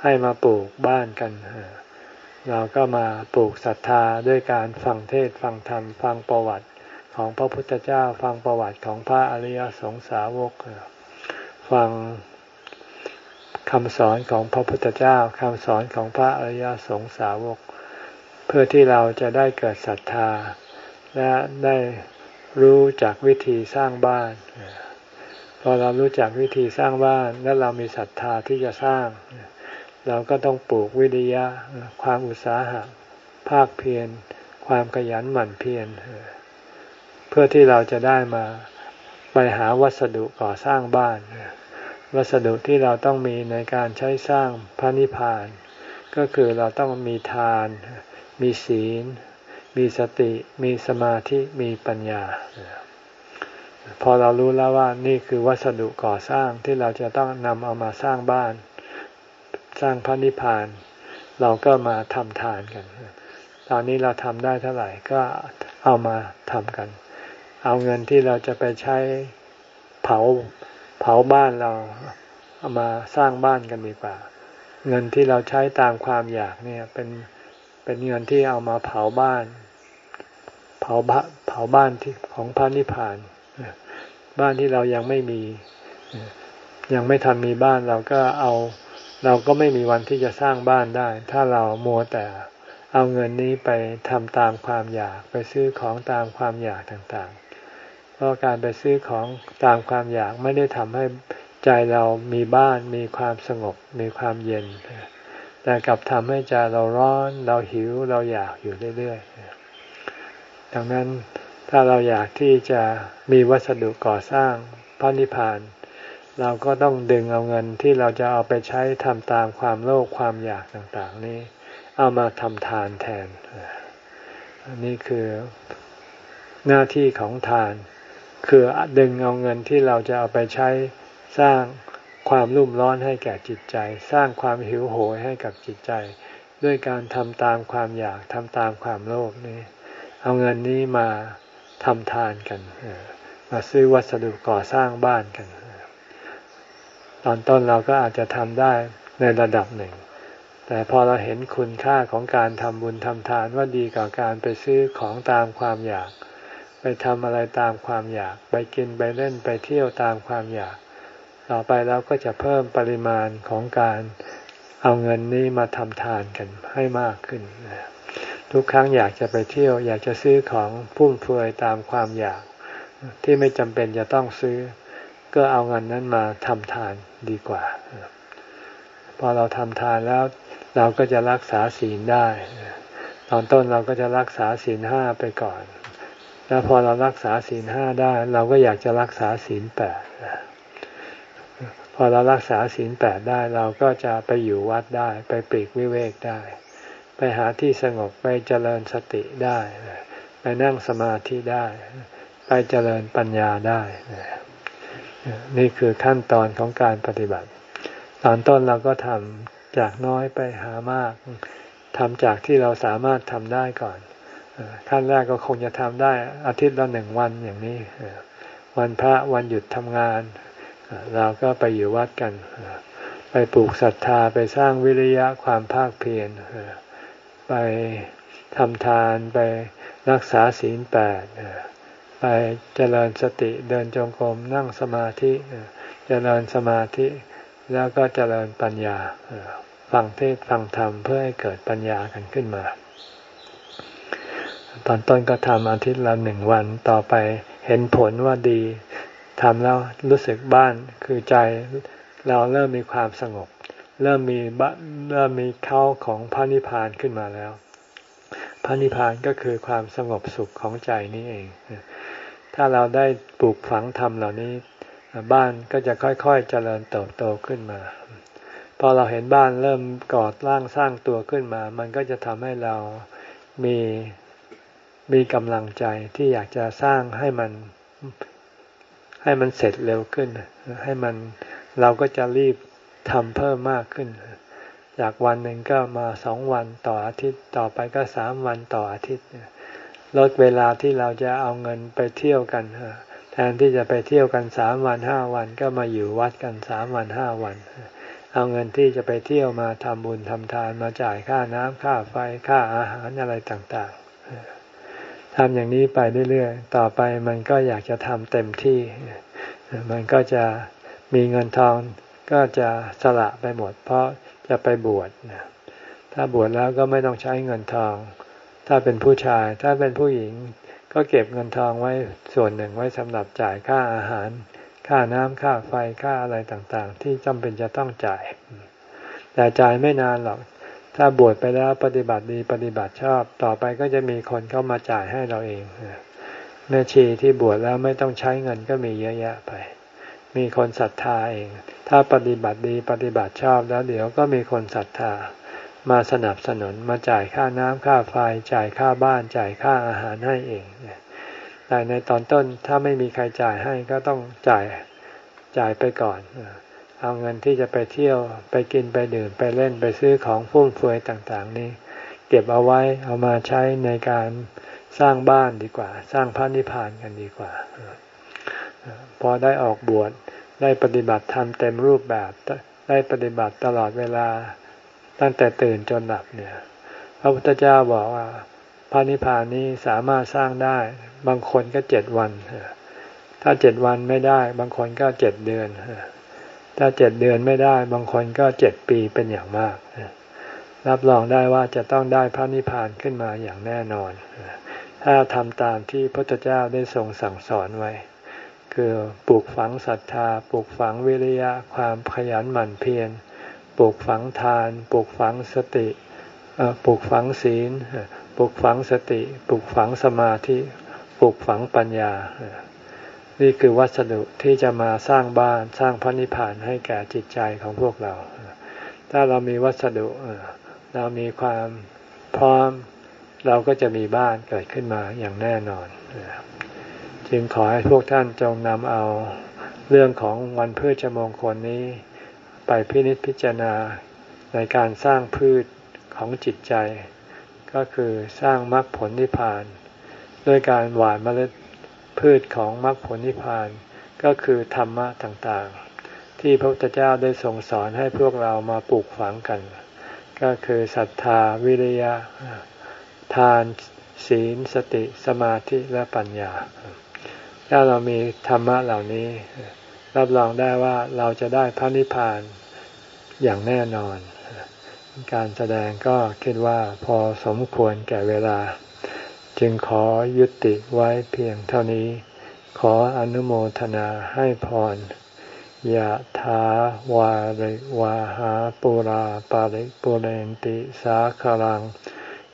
Speaker 1: ให้มาปลูกบ้านกัน เราก็มาปลูกศรัทธาด้วยการฟังเทศฟังธรรมฟังประวัติของพระพุทธเจ้าฟังประวัติของพระอริยสงสาวก ฟังคำสอนของพระพุทธเจ้าคำสอนของพระอริยสงสาวก เพื่อที่เราจะได้เกิดศรัทธา และได้รู้จักวิธีสร้างบ้าน พอเรารู้จักวิธีสร้างบ้านและเรามีศรัทธาที่จะสร้าง เราก็ต้องปลูกวิริยะความอุตสาหะ ภาคเพียรความขยันหมั่นเพียรเพื่อที่เราจะได้มาไปหาวัสดุก่อสร้างบ้าน วัสดุที่เราต้องมีในการใช้สร้างพระนิพพาน ก็คือเราต้องมีทาน มีศีล มีสติ มีสมาธิ มีปัญญา พอเรารู้แล้วว่านี่คือวัสดุก่อสร้างที่เราจะต้องนำเอามาสร้างบ้าน สร้างพระนิพพาน เราก็มาทำทานกัน ตอนนี้เราทำได้เท่าไหร่ก็เอามาทำกัน เอาเงินที่เราจะไปใช้เผาเผาบ้านเราเอามาสร้างบ้านกันดีกว่า เงินที่เราใช้ตามความอยากเนี่ยเป็นเป็นเงินที่เอามาเผาบ้าน เผาบ้านเผาบ้านที่ของพระนิพพาน บ้านที่เรายังไม่มี ยังไม่ทันมีบ้านเราก็เอาเราก็ไม่มีวันที่จะสร้างบ้านได้ ถ้าเรามัวแต่เอาเงินนี้ไปทำตามความอยากไปซื้อของตามความอยากต่างๆ เพราะการไปซื้อของตามความอยากไม่ได้ทำให้ใจเรามีบ้านมีความสงบมีความเย็น แต่กลับทำให้ใจเราร้อน เราหิวเราอยากอยู่เรื่อยๆดังนั้น ถ้าเราอยากที่จะมีวัสดุก่อสร้างพระนิพพาน เราก็ต้องดึงเอาเงินที่เราจะเอาไปใช้ทำตามความโลภความอยากต่างๆ นี้ เอามาทำทานแทนอันนี้คือหน้าที่ของทาน คือดึงเอาเงินที่เราจะเอาไปใช้สร้างความรุ่มร้อนให้แก่จิตใจ สร้างความหิวโหยให้กับจิตใจ ด้วยการทำตามความอยากทำตามความโลภนี้ เอาเงินนี้มา ทำทานกันมาซื้อวัสดุก่อสร้างบ้านกัน ตอนต้นเราก็อาจจะทำได้ในระดับหนึ่ง แต่พอเราเห็นคุณค่าของการทำบุญทำทานว่าดีกว่าการไปซื้อของตามความอยาก ไปทำอะไรตามความอยาก ไปกินไปเล่นไปเที่ยวตามความอยาก ต่อไปเราก็จะเพิ่มปริมาณของการเอาเงินนี้มาทำทานกันให้มากขึ้น ทุกครั้งอยากจะไปเที่ยว อยากจะซื้อของพุ่มเฟือยตามความอยาก ที่ไม่จำเป็นจะต้องซื้อ ก็เอาเงินนั้นมาทำทานดีกว่า พอเราทำทานแล้วเราก็จะรักษาศีลได้ ตอนต้นเราก็จะรักษาศีลห้าไปก่อน แล้วพอเรารักษาศีลห้าได้ เราก็อยากจะรักษาศีลแปดพอเรารักษาศีลแปดได้ เราก็จะไปอยู่วัดได้ ไปปลีกวิเวกได้ ไปหาที่สงบไปเจริญสติได้ ไปนั่งสมาธิได้ ไปเจริญปัญญาได้ นี่คือขั้นตอนของการปฏิบัติ ตอนต้นเราก็ทำจากน้อยไปหามากทำจากที่เราสามารถทำได้ก่อนขั้นแรกก็คงจะทำได้อาทิตย์ละหนึ่งวันอย่างนี้ วันพระวันหยุดทำงาน เราก็ไปอยู่วัดกัน ไปปลูกศรัทธาไปสร้างวิริยะความภาคเพียร ไปทำทานไปรักษาศีลแปดไปเจริญสติเดินจงกรมนั่งสมาธิเจริญสมาธิแล้วก็เจริญปัญญาฟังเทศฟังธรรมเพื่อให้เกิดปัญญากันขึ้นมา ตอนต้นก็ทำอาทิตย์ละหนึ่งวันต่อไปเห็นผลว่าดีทำแล้วรู้สึกบ้านคือใจเราเริ่มมีความสงบ เริ่มมีบ้เริ่มมีเข้าของพระนิพพานขึ้นมาแล้ว พระนิพพานก็คือความสงบสุขของใจนี้เอง ถ้าเราได้ปลูกฝังธรรมเหล่านี้ บ้านก็จะค่อยๆเจริญเติบโตขึ้นมา พอเราเห็นบ้านเริ่มก่อร่างสร้างตัวขึ้นมา มันก็จะทำให้เรามีมีกำลังใจที่อยากจะสร้างให้มันให้มันเสร็จเร็วขึ้น ให้มันเราก็จะรีบ ทำเพิ่มมากขึ้น จากวันหนึ่งก็มาสองวันต่ออาทิตย์ต่อไปก็สามวันต่ออาทิตย์ลดเวลาที่เราจะเอาเงินไปเที่ยวกันแทนที่จะไปเที่ยวกันสามวันห้าวันก็มาอยู่วัดกันสามวันห้าวัน เอาเงินที่จะไปเที่ยวมาทำบุญทำทานมาจ่ายค่าน้ำค่าไฟค่าอาหารอะไรต่างๆทำอย่างนี้ไปเรื่อยๆต่อไปมันก็อยากจะทำเต็มที่ มันก็จะมีเงินทอง ก็จะสละไปหมด เพราะจะไปบวชถ้าบวชแล้วก็ไม่ต้องใช้เงินทอง ถ้าเป็นผู้ชาย ถ้าเป็นผู้หญิงก็เก็บเงินทองไว้ส่วนหนึ่งไว้สำหรับจ่ายค่าอาหาร ค่าน้ำค่าไฟค่าอะไรต่างๆ ที่จำเป็นจะต้องจ่าย แต่จ่ายไม่นานหรอก ถ้าบวชไปแล้วปฏิบัติดีปฏิบัติชอบ ต่อไปก็จะมีคนเข้ามาจ่ายให้เราเองแม่ชีที่บวชแล้วไม่ต้องใช้เงินก็มีเยอะแยะไป มีคนศรัทธาเอง ถ้าปฏิบัติดีปฏิบัติชอบแล้วเดี๋ยวก็มีคนศรัทธา มาสนับสนุนมาจ่ายค่าน้ำค่าไฟจ่ายค่าบ้านจ่ายค่าอาหารให้เองแต่ในตอนต้นถ้าไม่มีใครจ่ายให้ก็ต้องจ่ายจ่ายไปก่อนเอาเงินที่จะไปเที่ยวไปกินไปดื่มไปเล่นไปซื้อของฟุ่มเฟือยต่างๆ นี้ เก็บเอาไว้เอามาใช้ในการสร้างบ้านดีกว่า สร้างพระนิพพานกันดีกว่า พอได้ออกบวชได้ปฏิบัติธรรมเต็มรูปแบบ ได้ปฏิบัติตลอดเวลา ตั้งแต่ตื่นจนหลับเนี่ย พระพุทธเจ้าบอกว่าพระนิพพานนี้สามารถสร้างได้ บางคนก็เจ็ดวัน ถ้าเจ็ดวันไม่ได้ บางคนก็เจ็ดเดือน ถ้าเจ็ดเดือนไม่ได้ บางคนก็เจ็ดปีเป็นอย่างมาก รับรองได้ว่าจะต้องได้พระนิพพานขึ้นมาอย่างแน่นอน ถ้าทำตามที่พระพุทธเจ้าได้ทรงสั่งสอนไว้ คือปลูกฝังศรัทธา ปลูกฝังวิริยะความขยันหมั่นเพียรปลูกฝังทาน ปลูกฝังสติปลูกฝังศีลปลูกฝังสติ ปลูกฝังสมาธิปลูกฝังปัญญา นี่คือวัสดุที่จะมาสร้างบ้านสร้างพระนิพพานให้แก่จิตใจของพวกเรา ถ้าเรามีวัสดุเรามีความพร้อมเราก็จะมีบ้านเกิดขึ้นมาอย่างแน่นอน จึงขอให้พวกท่านจงนำเอาเรื่องของวันพืชมงคลนี้ ไปพินิจพิจารณาในการสร้างพืชของจิตใจ ก็คือสร้างมรรคผลนิพพาน ด้วยการหว่านเมล็ดพืชของมรรคผลนิพพาน ก็คือธรรมะต่างๆ ที่พระพุทธเจ้าได้ทรงสอนให้พวกเรามาปลูกฝังกัน ก็คือศรัทธาวิริยะทานศีลสติสมาธิและปัญญา ถ้าเรามีธรรมะเหล่านี้ รับรองได้ว่าเราจะได้พระนิพพานอย่างแน่นอน การแสดงก็คิดว่าพอสมควรแก่เวลา จึงขอยุติไว้เพียงเท่านี้ ขออนุโมทนาให้พรยะถาวาริวาหาปุราปาริปุเรนติสาคลัง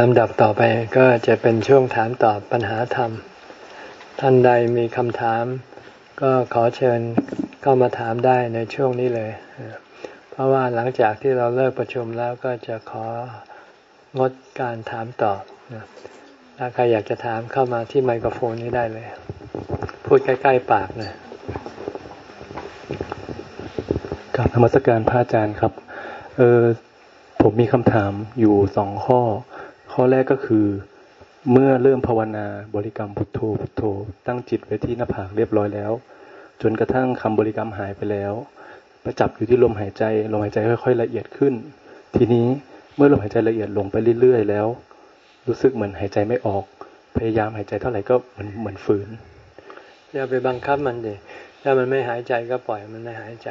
Speaker 1: ลำดับต่อไปก็จะเป็นช่วงถามตอบปัญหาธรรม ท่านใดมีคำถาม ก็ขอเชิญเข้ามาถามได้ในช่วงนี้เลย เพราะว่าหลังจากที่เราเลิกประชุมแล้วก็จะของดการถามตอบถ้าใครอยากจะถามเข้ามาที่ไมโครโฟนนี้ได้เลย พูดใกล้ ๆ ปากนะ
Speaker 2: กับธรรมสการพระอาจารย์ครับ เออผมมีคำถามอยู่สองข้อ ข้อแรกก็คือ เมื่อเริ่มภาวนาบริกรรมพุทโธพุทโธ ตั้งจิตไว้ที่หน้าผากเรียบร้อยแล้ว จนกระทั่งคำบริกรรมหายไปแล้วประจับอยู่ที่ลมหายใจลมหายใจค่อยๆละเอียดขึ้น ทีนี้เมื่อลมหายใจละเอียดลงไปเรื่อยๆแล้ว รู้สึกเหมือนหายใจไม่ออก พยายามหายใจเท่าไหร่ก็เหมือนเหมือนฝืน
Speaker 1: อย่าไปบังคับมันดิถ้ามันไม่หายใจก็ปล่อยมันไม่หายใจ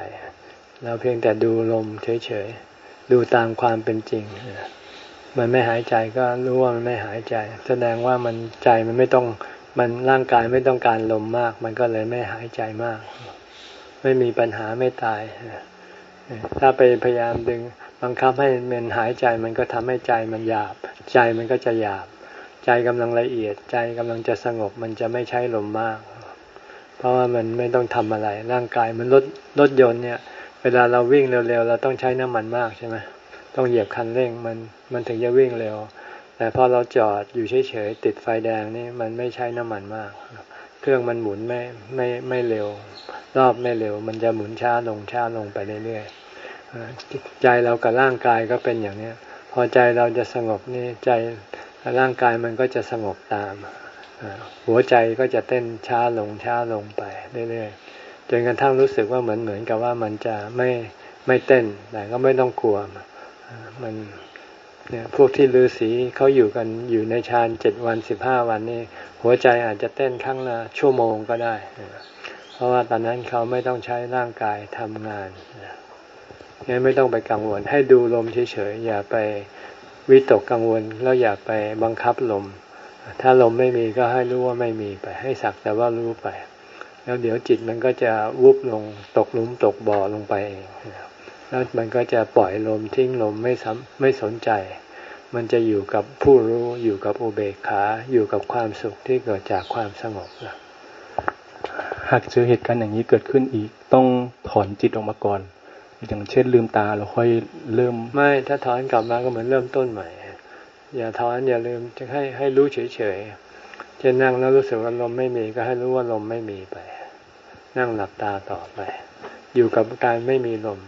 Speaker 1: เราเพียงแต่ดูลมเฉยๆดูตามความเป็นจริง มันไม่หายใจก็รู้ว่ามันไม่หายใจ แสดงว่ามันใจมันไม่ต้องมันร่างกายไม่ต้องการลมมาก มันก็เลยไม่หายใจมาก ไม่มีปัญหาไม่ตายถ้าไปพยายามดึงบังคับให้มันหายใจมันก็ทำให้ใจมันหยาบ ใจมันก็จะหยาบ ใจกำลังละเอียด ใจกำลังจะสงบมันจะไม่ใช้ลมมาก เพราะว่ามันไม่ต้องทำอะไร ร่างกายมันรถรถยนต์เนี่ย เวลาเราวิ่งเร็วๆเราต้องใช้น้ำมันมากใช่ไหม ต้องเหยียบคันเร่งมันมันถึงจะวิ่งเร็ว แต่พอเราจอดอยู่เฉยๆติดไฟแดงนี่มันไม่ใช้น้ำมันมาก เครื่องมันหมุนไม่ไม่ไม่เร็ว รอบไม่เร็ว มันจะหมุนช้าลงช้าลงไปเรื่อยๆใจเรากับร่างกายก็เป็นอย่างนี้พอใจเราจะสงบนี่ใจร่างกายมันก็จะสงบตามหัวใจก็จะเต้นช้าลงช้าลงไปเรื่อยๆจนกระทั่งรู้สึกว่าเหมือนเหมือนกับว่ามันจะไม่ไม่เต้นแต่ก็ไม่ต้องกลัว มันเนี่ยพวกที่ฤาษีเขาอยู่กันอยู่ในฌานเจ็ดวันสิบห้าวันนี่หัวใจอาจจะเต้นครั้งละชั่วโมงก็ได้ เพราะว่าตอนนั้นเขาไม่ต้องใช้ร่างกายทำงานงั้นไม่ต้องไปกังวล ให้ดูลมเฉยๆอย่าไปวิตกกังวลแล้วอย่าไปบังคับลม ถ้าลมไม่มีก็ให้รู้ว่าไม่มีไป ให้สักแต่ว่ารู้ไป แล้วเดี๋ยวจิตมันก็จะวุบลงตกลุมตกบ่อลงไปเอง แล้วมันก็จะปล่อยลมทิ้งลมไม่ซ้ำไม่สนใจ มันจะอยู่กับผู้รู้อยู่กับอุเบกขาอยู่กับความสุขที่เกิดจากความสงบ
Speaker 2: หากเจอเหตุการณ์อย่างนี้เกิดขึ้นอีก ต้องถอนจิตออกมาก่อน อย่างเช่นลืมตาแล้วค่อยเริ่ม
Speaker 1: ไม่ถ้าถอนกลับมาก็เหมือนเริ่มต้นใหม่ อย่าถอนอย่าลืมจะให้ให้รู้เฉยๆเช่นนั่งแล้วรู้สึกว่าลมไม่มีก็ให้รู้ว่าลมไม่มีไป นั่งหลับตาต่อไป อยู่กับการไม่มีลม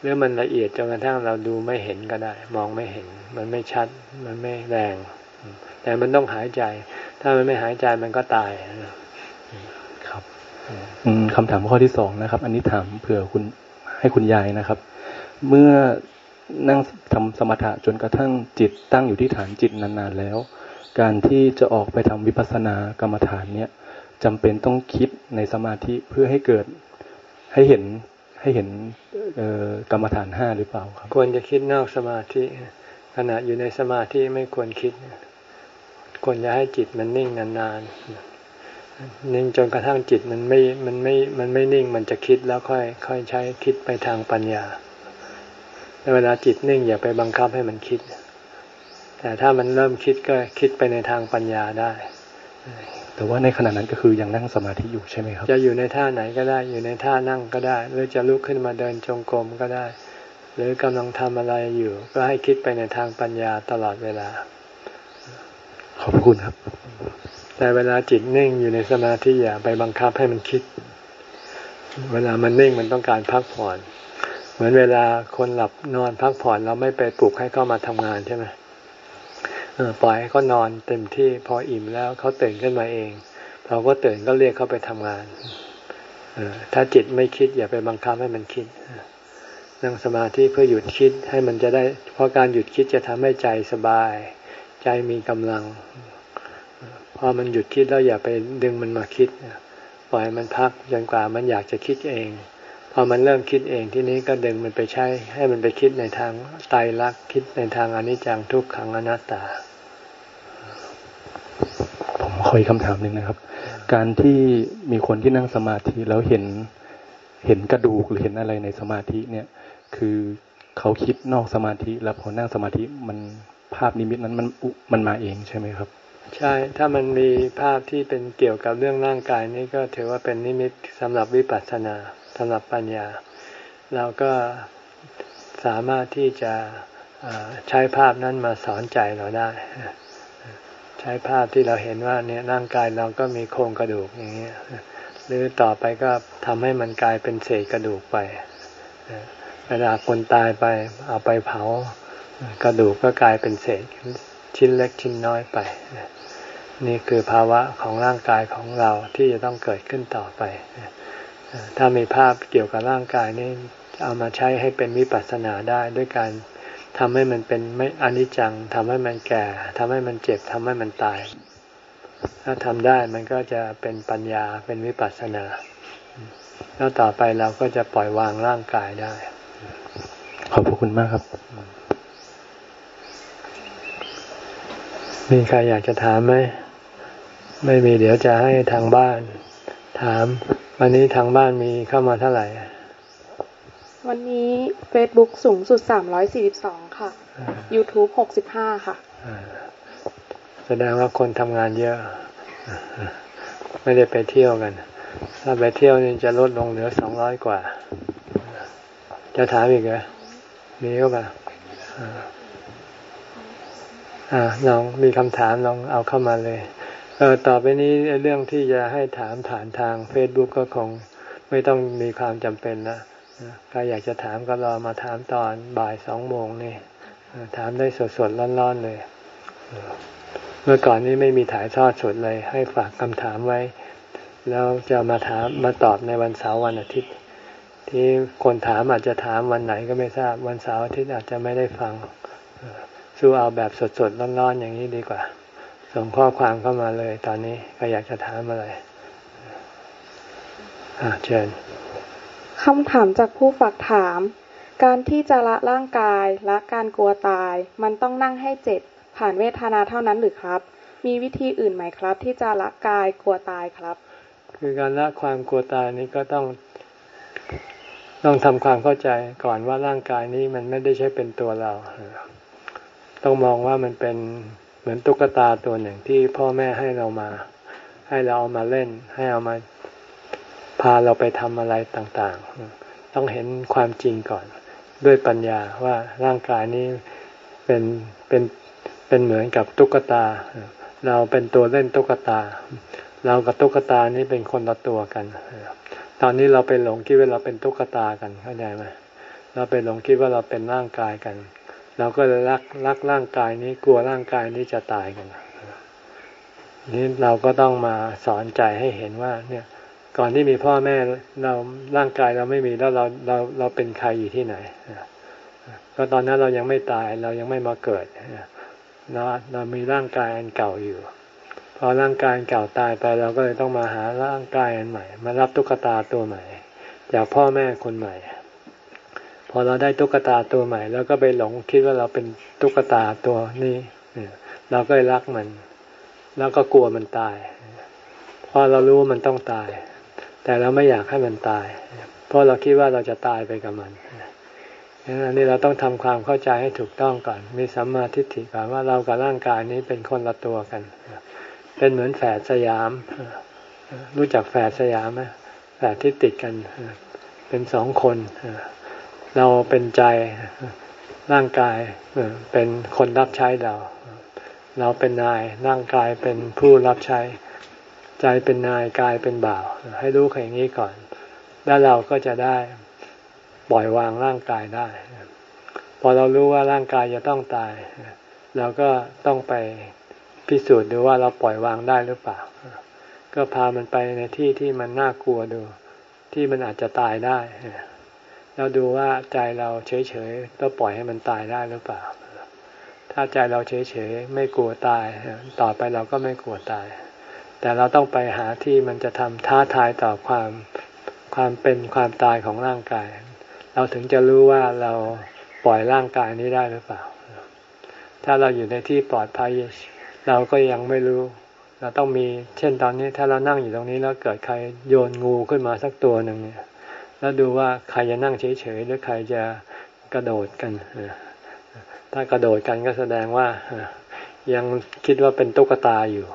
Speaker 1: หรือมันละเอียดจนกระทั่งเราดูไม่เห็นก็ได้ มองไม่เห็น มันไม่ชัด มันไม่แรง แต่มันต้องหายใจ ถ้ามันไม่หายใจมันก็ตาย
Speaker 2: ครับคำถามข้อที่สองนะครับ อันนี้ถามเผื่อคุณให้คุณยายนะครับ เมื่อนั่งทำสมถะจนกระทั่งจิตตั้งอยู่ที่ฐานจิตนานๆแล้ว การที่จะออกไปทำวิปัสสนากรรมฐานเนี่ยจำเป็นต้องคิดในสมาธิเพื่อให้เกิดให้เห็น ให้เห็นกรรมฐานห้าหรือเปล่าครับ
Speaker 1: ควรจะคิดนอกสมาธิขณะอยู่ในสมาธิไม่ควรคิด ควรจะให้จิตมันนิ่งนานๆนิ่งจนกระทั่งจิตมันไม่มันไม่มันไม่นิ่งมันจะคิดแล้วค่อย ค่อยใช้คิดไปทางปัญญาเวลาจิตนิ่งอย่าไปบังคับให้มันคิด แต่ถ้ามันเริ่มคิดก็คิดไปในทางปัญญาได้
Speaker 2: แต่ว่าในขณะนั้นก็คือยังนั่งสมาธิอยู่ใช่ไหมครับ
Speaker 1: จะอยู่ในท่าไหนก็ได้ อยู่ในท่านั่งก็ได้ หรือจะลุกขึ้นมาเดินจงกรมก็ได้ หรือกำลังทำอะไรอยู่ ก็ให้คิดไปในทางปัญญาตลอดเวลา
Speaker 2: ขอบคุณครับ
Speaker 1: แต่เวลาจิตนิ่งอยู่ในสมาธิอย่าไปบังคับให้มันคิด เวลามันนิ่งมันต้องการพักผ่อน เหมือนเวลาคนหลับนอนพักผ่อนเราไม่ไปปลุกให้เข้ามาทำงานใช่ไหม ปล่อยให้เขานอนเต็มที่พออิ่มแล้วเขาตื่นขึ้นมาเองพอก็ตื่นก็เรียกเขาไปทำงานถ้าจิตไม่คิดอย่าไปบังคับให้มันคิดนั่งสมาธิเพื่อหยุดคิดให้มันจะได้ เพราะการหยุดคิดจะทำให้ใจสบาย ใจมีกำลัง พอมันหยุดคิดแล้วอย่าไปดึงมันมาคิดปล่อยมันพักจนกว่ามันอยากจะคิดเอง พอมันเริ่มคิดเองที่นี้ก็ดึงมันไปใช้ ให้มันไปคิดในทางไตรลักษณ์คิดในทางอนิจจังทุกขังอนัตตา
Speaker 2: ขออีกคำถามหนึ่งนะครับ การที่มีคนที่นั่งสมาธิแล้วเห็นเห็นกระดูกหรือเห็นอะไรในสมาธิเนี่ย คือเขาคิดนอกสมาธิ แล้วพอนั่งสมาธิมันภาพนิมิตนั้นมันมันมาเองใช่ไหมครับ
Speaker 1: ใช่ ถ้ามันมีภาพที่เป็นเกี่ยวกับเรื่องร่างกายนี่ก็ถือว่าเป็นนิมิตสำหรับวิปัสสนาสำหรับปัญญา เราก็สามารถที่จะใช้ภาพนั้นมาสอนใจเราได้ ใช้ภาพที่เราเห็นว่าเนี่ยร่างกายเราก็มีโครงกระดูกอย่างเงี้ยหรือต่อไปก็ทำให้มันกลายเป็นเศษกระดูกไปเวลาคนตายไปเอาไปเผากระดูกก็กลายเป็นเศษชิ้นเล็กชิ้นน้อยไป นี่คือภาวะของร่างกายของเราที่จะต้องเกิดขึ้นต่อไป ถ้ามีภาพเกี่ยวกับร่างกายนี้เอามาใช้ให้เป็นวิปัสสนาได้ด้วยการ ทำให้มันเป็นไม่อนิจจังทำให้มันแก่ทำให้มันเจ็บทำให้มันตาย ถ้าทำได้มันก็จะเป็นปัญญาเป็นวิปัสสนา แล้วต่อไปเราก็จะปล่อยวางร่างกายได้
Speaker 2: ขอบคุณมากครับ
Speaker 1: มีใครอยากจะถามไหมไม่มีเดี๋ยวจะให้ทางบ้าน ถาม วันนี้ทางบ้านมีเข้ามาเท่าไหร่
Speaker 3: วันนี้ Facebook สูงสุด 342 ค่ะ YouTube 65 ค่ะ
Speaker 1: แสดงว่าคนทำงานเยอะ ไม่ได้ไปเที่ยวกัน ถ้าไปเที่ยวนี่จะลดลงเหลือสองร้อยกว่า จะถามอีกเหรอมีก็ป่ะอ่าลองมีคำถามลองเอาเข้ามาเลย เออต่อไปนี้เรื่องที่จะให้ถามผ่านทาง Facebook ก็คงไม่ต้องมีความจำเป็นนะ ใครอยากจะถามก็รอมาถามตอนบ่ายสองโมงนี่ถามได้สดๆร้อนๆเลย เมื่อก่อนนี้ไม่มีถ่ายทอดสดเลย ให้ฝากคำถามไว้ แล้วจะมาถามมาตอบในวันเสาร์วันอาทิตย์ ที่คนถามอาจจะถามวันไหนก็ไม่ทราบวันเสาร์อาทิตย์อาจจะไม่ได้ฟังสู้เอาแบบสดๆร้อนๆอย่างนี้ดีกว่า ส่งข้อความเข้ามาเลย ตอนนี้ก็อยากจะถามอะไรอ่าเชิญ
Speaker 3: คำถามจากผู้ฝากถาม การที่จะละร่างกายละการกลัวตาย มันต้องนั่งให้เจ็บผ่านเวทนาเท่านั้นหรือครับ มีวิธีอื่นไหมครับ ที่จะละกายกลัวตายครับ
Speaker 1: คือการละความกลัวตายนี้ก็ต้องต้องทำความเข้าใจก่อนว่าร่างกายนี้มันไม่ได้ใช่เป็นตัวเรา ต้องมองว่ามันเป็นเหมือนตุ๊กตาตัวหนึ่งที่พ่อแม่ให้เรามา ให้เราเอามาเล่น ให้เอามา พาเราไปทำอะไรต่างๆ ต้องเห็นความจริงก่อน ด้วยปัญญาว่าร่างกายนี้เป็นเป็นเป็นเหมือนกับตุ๊กตา เราเป็นตัวเล่นตุ๊กตา เรากับตุ๊กตานี้เป็นคนละตัวกัน ตอนนี้เราไปหลงคิดว่าเราเป็นตุ๊กตากันเข้าใจไหมเราไปหลงคิดว่าเราเป็นร่างกายกัน เราก็เลยรักรักร่างกายนี้กลัวร่างกายนี้จะตายกันนี่เราก็ต้องมาสอนใจให้เห็นว่าเนี่ย ก่อนที่มีพ่อแม่เราร่างกายเราไม่มีแล้วเราเราเราเป็นใครอยู่ที่ไหนก็ตอนนั้นเรายังไม่ตายเรายังไม่มาเกิดเราเรามีร่างกายอันเก่าอยู่ พอร่างกายเก่าตายไปเราก็เลยต้องมาหาร่างกายอันใหม่ มารับตุ๊กตาตัวใหม่ จากพ่อแม่คนใหม่ พอเราได้ตุ๊กตาตัวใหม่ แล้วก็ไปหลงคิดว่าเราเป็นตุ๊กตาตัวนี้เราก็เลยรักมัน แล้วก็กลัวมันตายพอเรารู้ว่ามันต้องตาย แต่เราไม่อยากให้มันตาย เพราะเราคิดว่าเราจะตายไปกับมันอันนี้เราต้องทำความเข้าใจให้ถูกต้องก่อน มีสัมมาทิฏฐิก่อนว่าเรากับร่างกายนี้เป็นคนละตัวกัน เป็นเหมือนแฝดสยาม รู้จักแฝดสยามไหมแฝดที่ติดกัน เป็นสองคน เราเป็นใจ ร่างกายเป็นคนรับใช้เรา เราเป็นนาย ร่างกายเป็นผู้รับใช้ ใจเป็นนายกายเป็นบ่าว ให้รู้อย่างนี้ก่อน แล้วเราก็จะได้ปล่อยวางร่างกายได้ พอเรารู้ว่าร่างกายจะต้องตายเราก็ต้องไปพิสูจน์ดูว่าเราปล่อยวางได้หรือเปล่า ก็พามันไปในที่ที่มันน่ากลัวดู ที่มันอาจจะตายได้เราดูว่าใจเราเฉยๆต้องปล่อยให้มันตายได้หรือเปล่า ถ้าใจเราเฉยๆไม่กลัวตาย ต่อไปเราก็ไม่กลัวตาย แต่เราต้องไปหาที่มันจะทำท้าทายต่อความความเป็นความตายของร่างกาย เราถึงจะรู้ว่าเราปล่อยร่างกายนี้ได้หรือเปล่า ถ้าเราอยู่ในที่ปลอดภัย เราก็ยังไม่รู้ เราต้องมีเช่นตอนนี้ถ้าเรานั่งอยู่ตรงนี้แล้วเกิดใครโยนงูขึ้นมาสักตัวหนึ่งเนี่ย แล้วดูว่าใครจะนั่งเฉยๆหรือใครจะกระโดดกัน ถ้ากระโดดกันก็แสดงว่ายังคิดว่าเป็นตุ๊กตาอยู่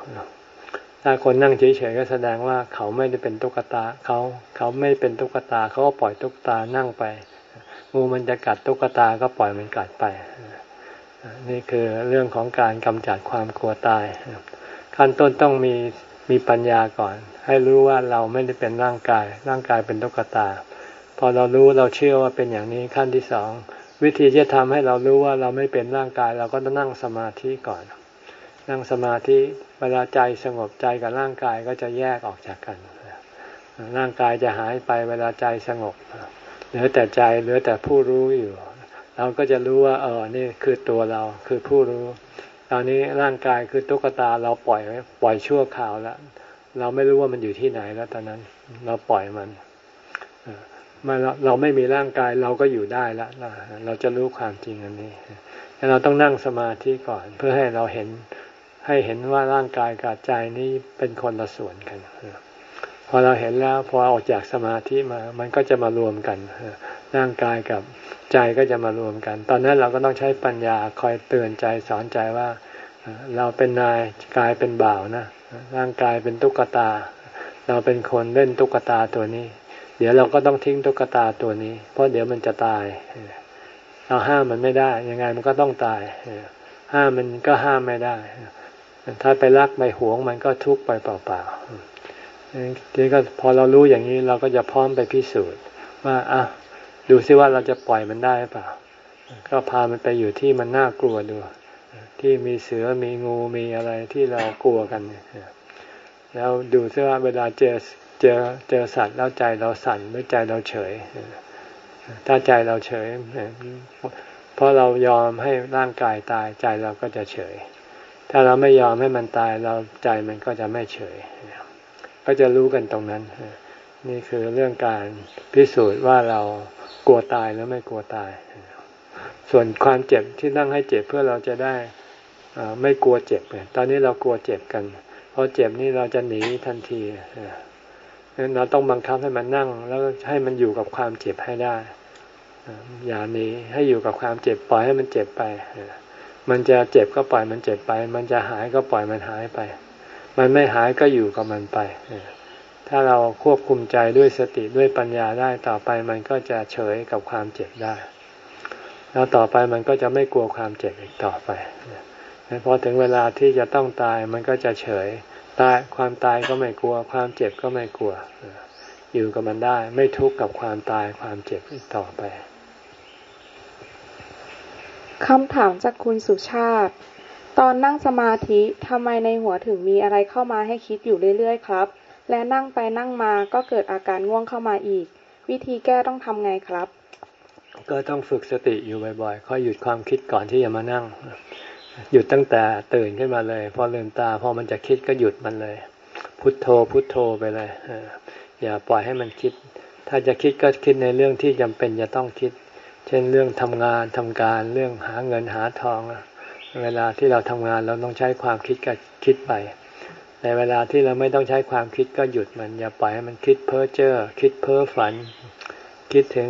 Speaker 1: ถ้าคนนั่งเฉยๆก็แสดงว่าเขาไม่ได้เป็นตุ๊กตาเขาเขาไม่เป็นตุ๊กตาเขาก็ปล่อยตุ๊กตานั่งไปงูมันจะกัดตุ๊กตาก็ปล่อยมันกัดไป นี่คือเรื่องของการกำจัดความกลัวตาย ขั้นต้นต้องมีมีปัญญาก่อน ให้รู้ว่าเราไม่ได้เป็นร่างกาย ร่างกายเป็นตุ๊กตาพพอเรารู้เราเชื่อว่าเป็นอย่างนี้ขั้นที่สองวิธีจะทำให้เรารู้ว่าเราไม่เป็นร่างกาย เราก็ต้องนั่งสมาธิก่อน นั่งสมาธิ เวลาใจสงบใจกับร่างกายก็จะแยกออกจากกัน ร่างกายจะหายไปเวลาใจสงบ เหลือแต่ใจเหลือแต่ผู้รู้อยู่ เราก็จะรู้ว่าเออนี่คือตัวเราคือผู้รู้ ตอนนี้ร่างกายคือตุ๊กตาเราปล่อยไว้ปล่อยชั่วคราวแล้วเราไม่รู้ว่ามันอยู่ที่ไหนแล้วตอนนั้น เราปล่อยมันมาเราไม่มีร่างกายเราก็อยู่ได้แล้วเราจะรู้ความจริงอันนี้แต่เราต้องนั่งสมาธิก่อนเพื่อให้เราเห็น ให้เห็นว่าร่างกายกับใจนี้เป็นคนละส่วนกันพอเราเห็นแล้วพอออกจากสมาธิมา มันก็จะมารวมกันร่างกายกับใจก็จะมารวมกัน ตอนนั้นเราก็ต้องใช้ปัญญาคอยเตือนใจสอนใจว่า เราเป็นนายกายเป็นบ่าวนะร่างกายเป็นตุ๊กตา เราเป็นคนเล่นตุ๊กตาตัวนี้ เดี๋ยวเราก็ต้องทิ้งตุ๊กตาตัวนี้ เพราะเดี๋ยวมันจะตาย เราห้ามมันไม่ได้ ยังไงมันก็ต้องตายห้ามมันก็ห้ามไม่ได้ ถ้าไปรักไปหวงมันก็ทุกข์ไปเปล่าๆทีก็พอเรารู้อย่างนี้เราก็จะพร้อมไปพิสูจน์ ว่าอะดูซิว่าเราจะปล่อยมันได้หรือเปล่า ก็พามันไปอยู่ที่มันน่ากลัวดู ที่มีเสือมีงูมีอะไรที่เรากลัวกัน แล้วดูซิว่าเวลาเจอเจอเจอสัตว์แล้วใจเราสั่นหรือใจเราเฉย ถ้าใจเราเฉย เพราะเรายอมให้ร่างกายตายใจเราก็จะเฉย ถ้าเราไม่ยอมให้มันตายเราใจมันก็จะไม่เฉย ก็จะรู้กันตรงนั้น นี่คือเรื่องการพิสูจน์ว่าเรากลัวตายหรือไม่กลัวตาย ส่วนความเจ็บที่นั่งให้เจ็บเพื่อเราจะได้ไม่กลัวเจ็บตอนนี้เรากลัวเจ็บกันพอเจ็บนี่เราจะหนีทันทีเราต้องบังคับให้มันนั่ง แล้วให้มันอยู่กับความเจ็บให้ได้ อย่าหนีให้อยู่กับความเจ็บปล่อยให้มันเจ็บไป มันจะเจ็บก็ปล่อยมันเจ็บไป มันจะหายก็ปล่อยมันหายไป มันไม่หายก็อยู่กับมันไป ถ้าเราควบคุมใจด้วยสติด้วยปัญญาได้ต่อไปมันก็จะเฉยกับความเจ็บได้ แล้วต่อไปมันก็จะไม่กลัวความเจ็บอีกต่อไปพอถึงเวลาที่จะต้องตายมันก็จะเฉยตายความตายก็ไม่กลัว ความเจ็บก็ไม่กลัว อยู่กับมันได้ ไม่ทุกข์กับความตายความเจ็บอีกต่อไป
Speaker 3: คำถามจากคุณสุชาติ ตอนนั่งสมาธิทำไมในหัวถึงมีอะไรเข้ามาให้คิดอยู่เรื่อยๆครับ และนั่งไปนั่งมาก็เกิดอาการง่วงเข้ามาอีก วิธีแก้ต้องทำไงครับ
Speaker 1: ก็ต้องฝึกสติอยู่บ่อยๆคอยหยุดความคิดก่อนที่จะมานั่ง หยุดตั้งแต่ตื่นขึ้นมาเลย พอลืมตาพอมันจะคิดก็หยุดมันเลย พุทโธพุทโธไปเลยอย่าปล่อยให้มันคิด ถ้าจะคิดก็คิดในเรื่องที่จำเป็นจะต้องคิด เช่นเรื่องทำงานทำการเรื่องหาเงินหาทอง เวลาที่เราทำงานเราต้องใช้ความคิดก็คิดไปแต่เวลาที่เราไม่ต้องใช้ความคิดก็หยุดมัน อย่าปล่อยให้มันคิดเพ้อเจ้อคิดเพ้อฝัน คิดถึง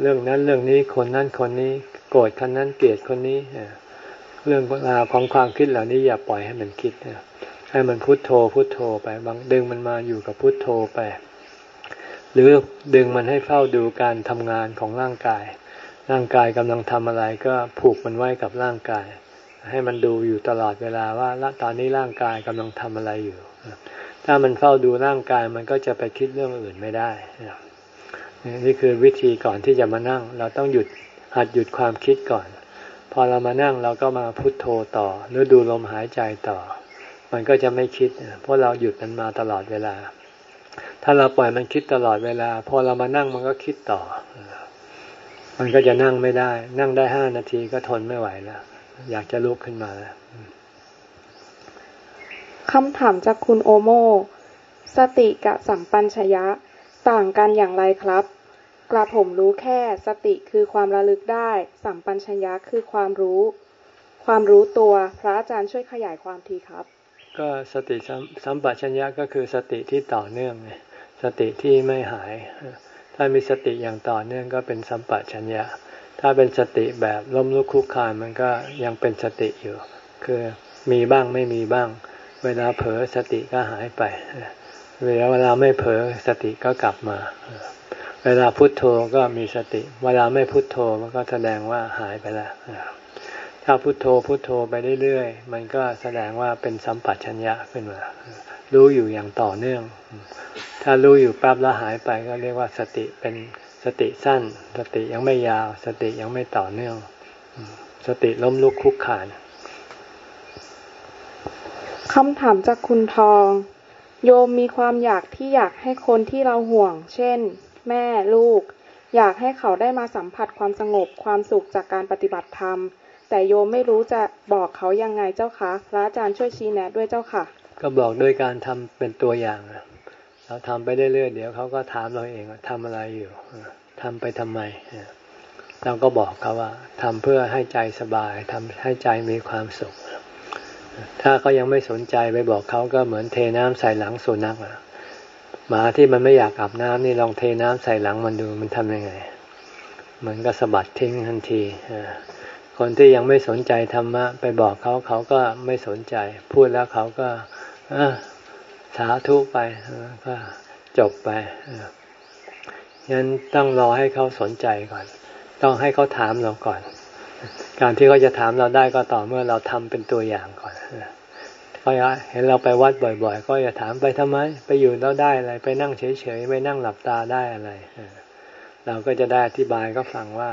Speaker 1: เรื่องนั้นเรื่องนี้คนนั้นคนนี้โกรธคนนั้นเกลียดคนนี้เรื่องราวของความคิดเหล่านี้อย่าปล่อยให้มันคิดให้มันพุโทโธพุโทโธไปบางดึงมันมาอยู่กับพุโทโธไป หรือดึงมันให้เฝ้าดูการทำงานของร่างกาย ร่างกายกำลังทำอะไรก็ผูกมันไว้กับร่างกาย ให้มันดูอยู่ตลอดเวลาว่าตอนนี้ร่างกายกำลังทำอะไรอยู่ ถ้ามันเฝ้าดูร่างกายมันก็จะไปคิดเรื่องอื่นไม่ได้ นี่คือวิธีก่อนที่จะมานั่ง เราต้องหยุดหัดหยุดความคิดก่อน พอเรามานั่งเราก็มาพุทโธต่อ หรือดูลมหายใจต่อ มันก็จะไม่คิด เพราะเราหยุดมันมาตลอดเวลา ถ้าเราปล่อยมันคิดตลอดเวลา พอเรามานั่งมันก็คิดต่อ มันก็จะนั่งไม่ได้ นั่งได้ห้านาทีก็ทนไม่ไหวแล้ว อยากจะลุกขึ้นมาแล้ว
Speaker 3: คำถามจากคุณโอโม สติกับสัมปัญชยะ ต่างกันอย่างไรครับ กระผมรู้แค่สติคือความระลึกได้ สัมปัญชยะคือความรู้ ความรู้ตัว พระอาจารย์ช่วยขยายความทีครับ
Speaker 1: ก็สติสัมปชัญญะก็คือสติที่ต่อเนื่องสติที่ไม่หาย ถ้ามีสติอย่างต่อเนื่องก็เป็นสัมปชัญญะ ถ้าเป็นสติแบบล้มลุกคุกคานมันก็ยังเป็นสติอยู่ คือมีบ้างไม่มีบ้าง เวลาเผลอสติก็หายไปเวลาเวลาไม่เผลอสติก็กลับมา เวลาพุโทโธก็มีสติ เวลาไม่พุโทโธมันก็แสดงว่าหายไปแล้ว ถ้าพุโทโธพุโทโธไปเรื่อยๆ มันก็แสดงว่าเป็นสัมปชัญญะขึ้นมา รู้อยู่อย่างต่อเนื่อง ถ้ารู้อยู่แป๊บแล้วหายไปก็เรียกว่าสติเป็นสติสั้น สติยังไม่ยาว สติยังไม่ต่อเนื่อง สติล้มลุกคุกขาน
Speaker 3: คำถามจากคุณทอง โยมมีความอยากที่อยากให้คนที่เราห่วง เช่น แม่ลูก อยากให้เขาได้มาสัมผัสความสงบความสุขจากการปฏิบัติธรรม แต่โยมไม่รู้จะบอกเขายังไงเจ้าคะพระอาจารย์ช่วยชี้แนะด้วยเจ้าค่ะ
Speaker 1: ก็บอกโดยการทำเป็นตัวอย่างเราทำไปเรื่อยๆเดี๋ยวเขาก็ถามเราเองว่าทำอะไรอยู่ทำไปทำไมเราก็บอกเขาว่าทำเพื่อให้ใจสบายทำให้ใจมีความสุข ถ้าเขายังไม่สนใจไปบอกเขาก็เหมือนเทน้ำใส่หลังสุนัขหมาที่มันไม่อยากอาบน้ำนี่ลองเทน้ำใส่หลังมันดูมันทำยังไงเหมือนกับสะบัดทิ้งทันที คนที่ยังไม่สนใจธรรมะ ไปบอกเขาเขาก็ไม่สนใจ พูดแล้วเขาก็สาธุไปก็จบไปงั้นต้องรอให้เขาสนใจก่อน ต้องให้เขาถามเราก่อน การที่เขาจะถามเราได้ก็ต่อเมื่อเราทำเป็นตัวอย่างก่อนเขาเห็นเราไปวัดบ่อย ๆ ก็จะถามไปทำไม ไปอยู่แล้วได้อะไร ไปนั่งเฉยๆไปนั่งหลับตาได้อะไร เราก็จะได้อธิบายก็ฟังว่า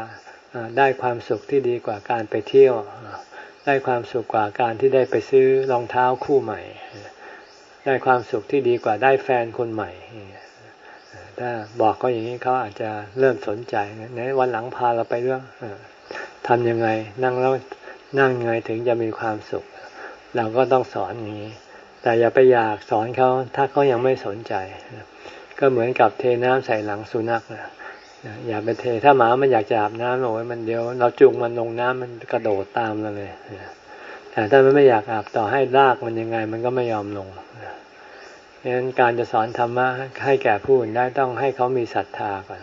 Speaker 1: ได้ความสุขที่ดีกว่าการไปเที่ยว ได้ความสุขกว่าการที่ได้ไปซื้อรองเท้าคู่ใหม่ ได้ความสุขที่ดีกว่าได้แฟนคนใหม่ ถ้าบอกเขาอย่างนี้เขาอาจจะเริ่มสนใจในวันหลังพาเราไปเรื่องทำยังไงนั่งแล้วนั่งยังไงถึงจะมีความสุข เราก็ต้องสอนอย่างนี้ แต่อย่าไปอยากสอนเขาถ้าเขายังไม่สนใจ ก็เหมือนกับเทน้ำใส่หลังสุนัขนะ อย่าไปเทถ้าหมามันอยากจะอาบน้ำโอ้ยมันเดียว เราจุงมันลงน้ำมันกระโดดตามเราเลยแต่ถ้ามันไม่อยากอาบต่อให้ลากมันยังไง มันก็ไม่ยอมลงดังนั้นการจะสอนธรรมะให้แก่ผู้อื่นได้ต้องให้เขามีศรัทธาก่อน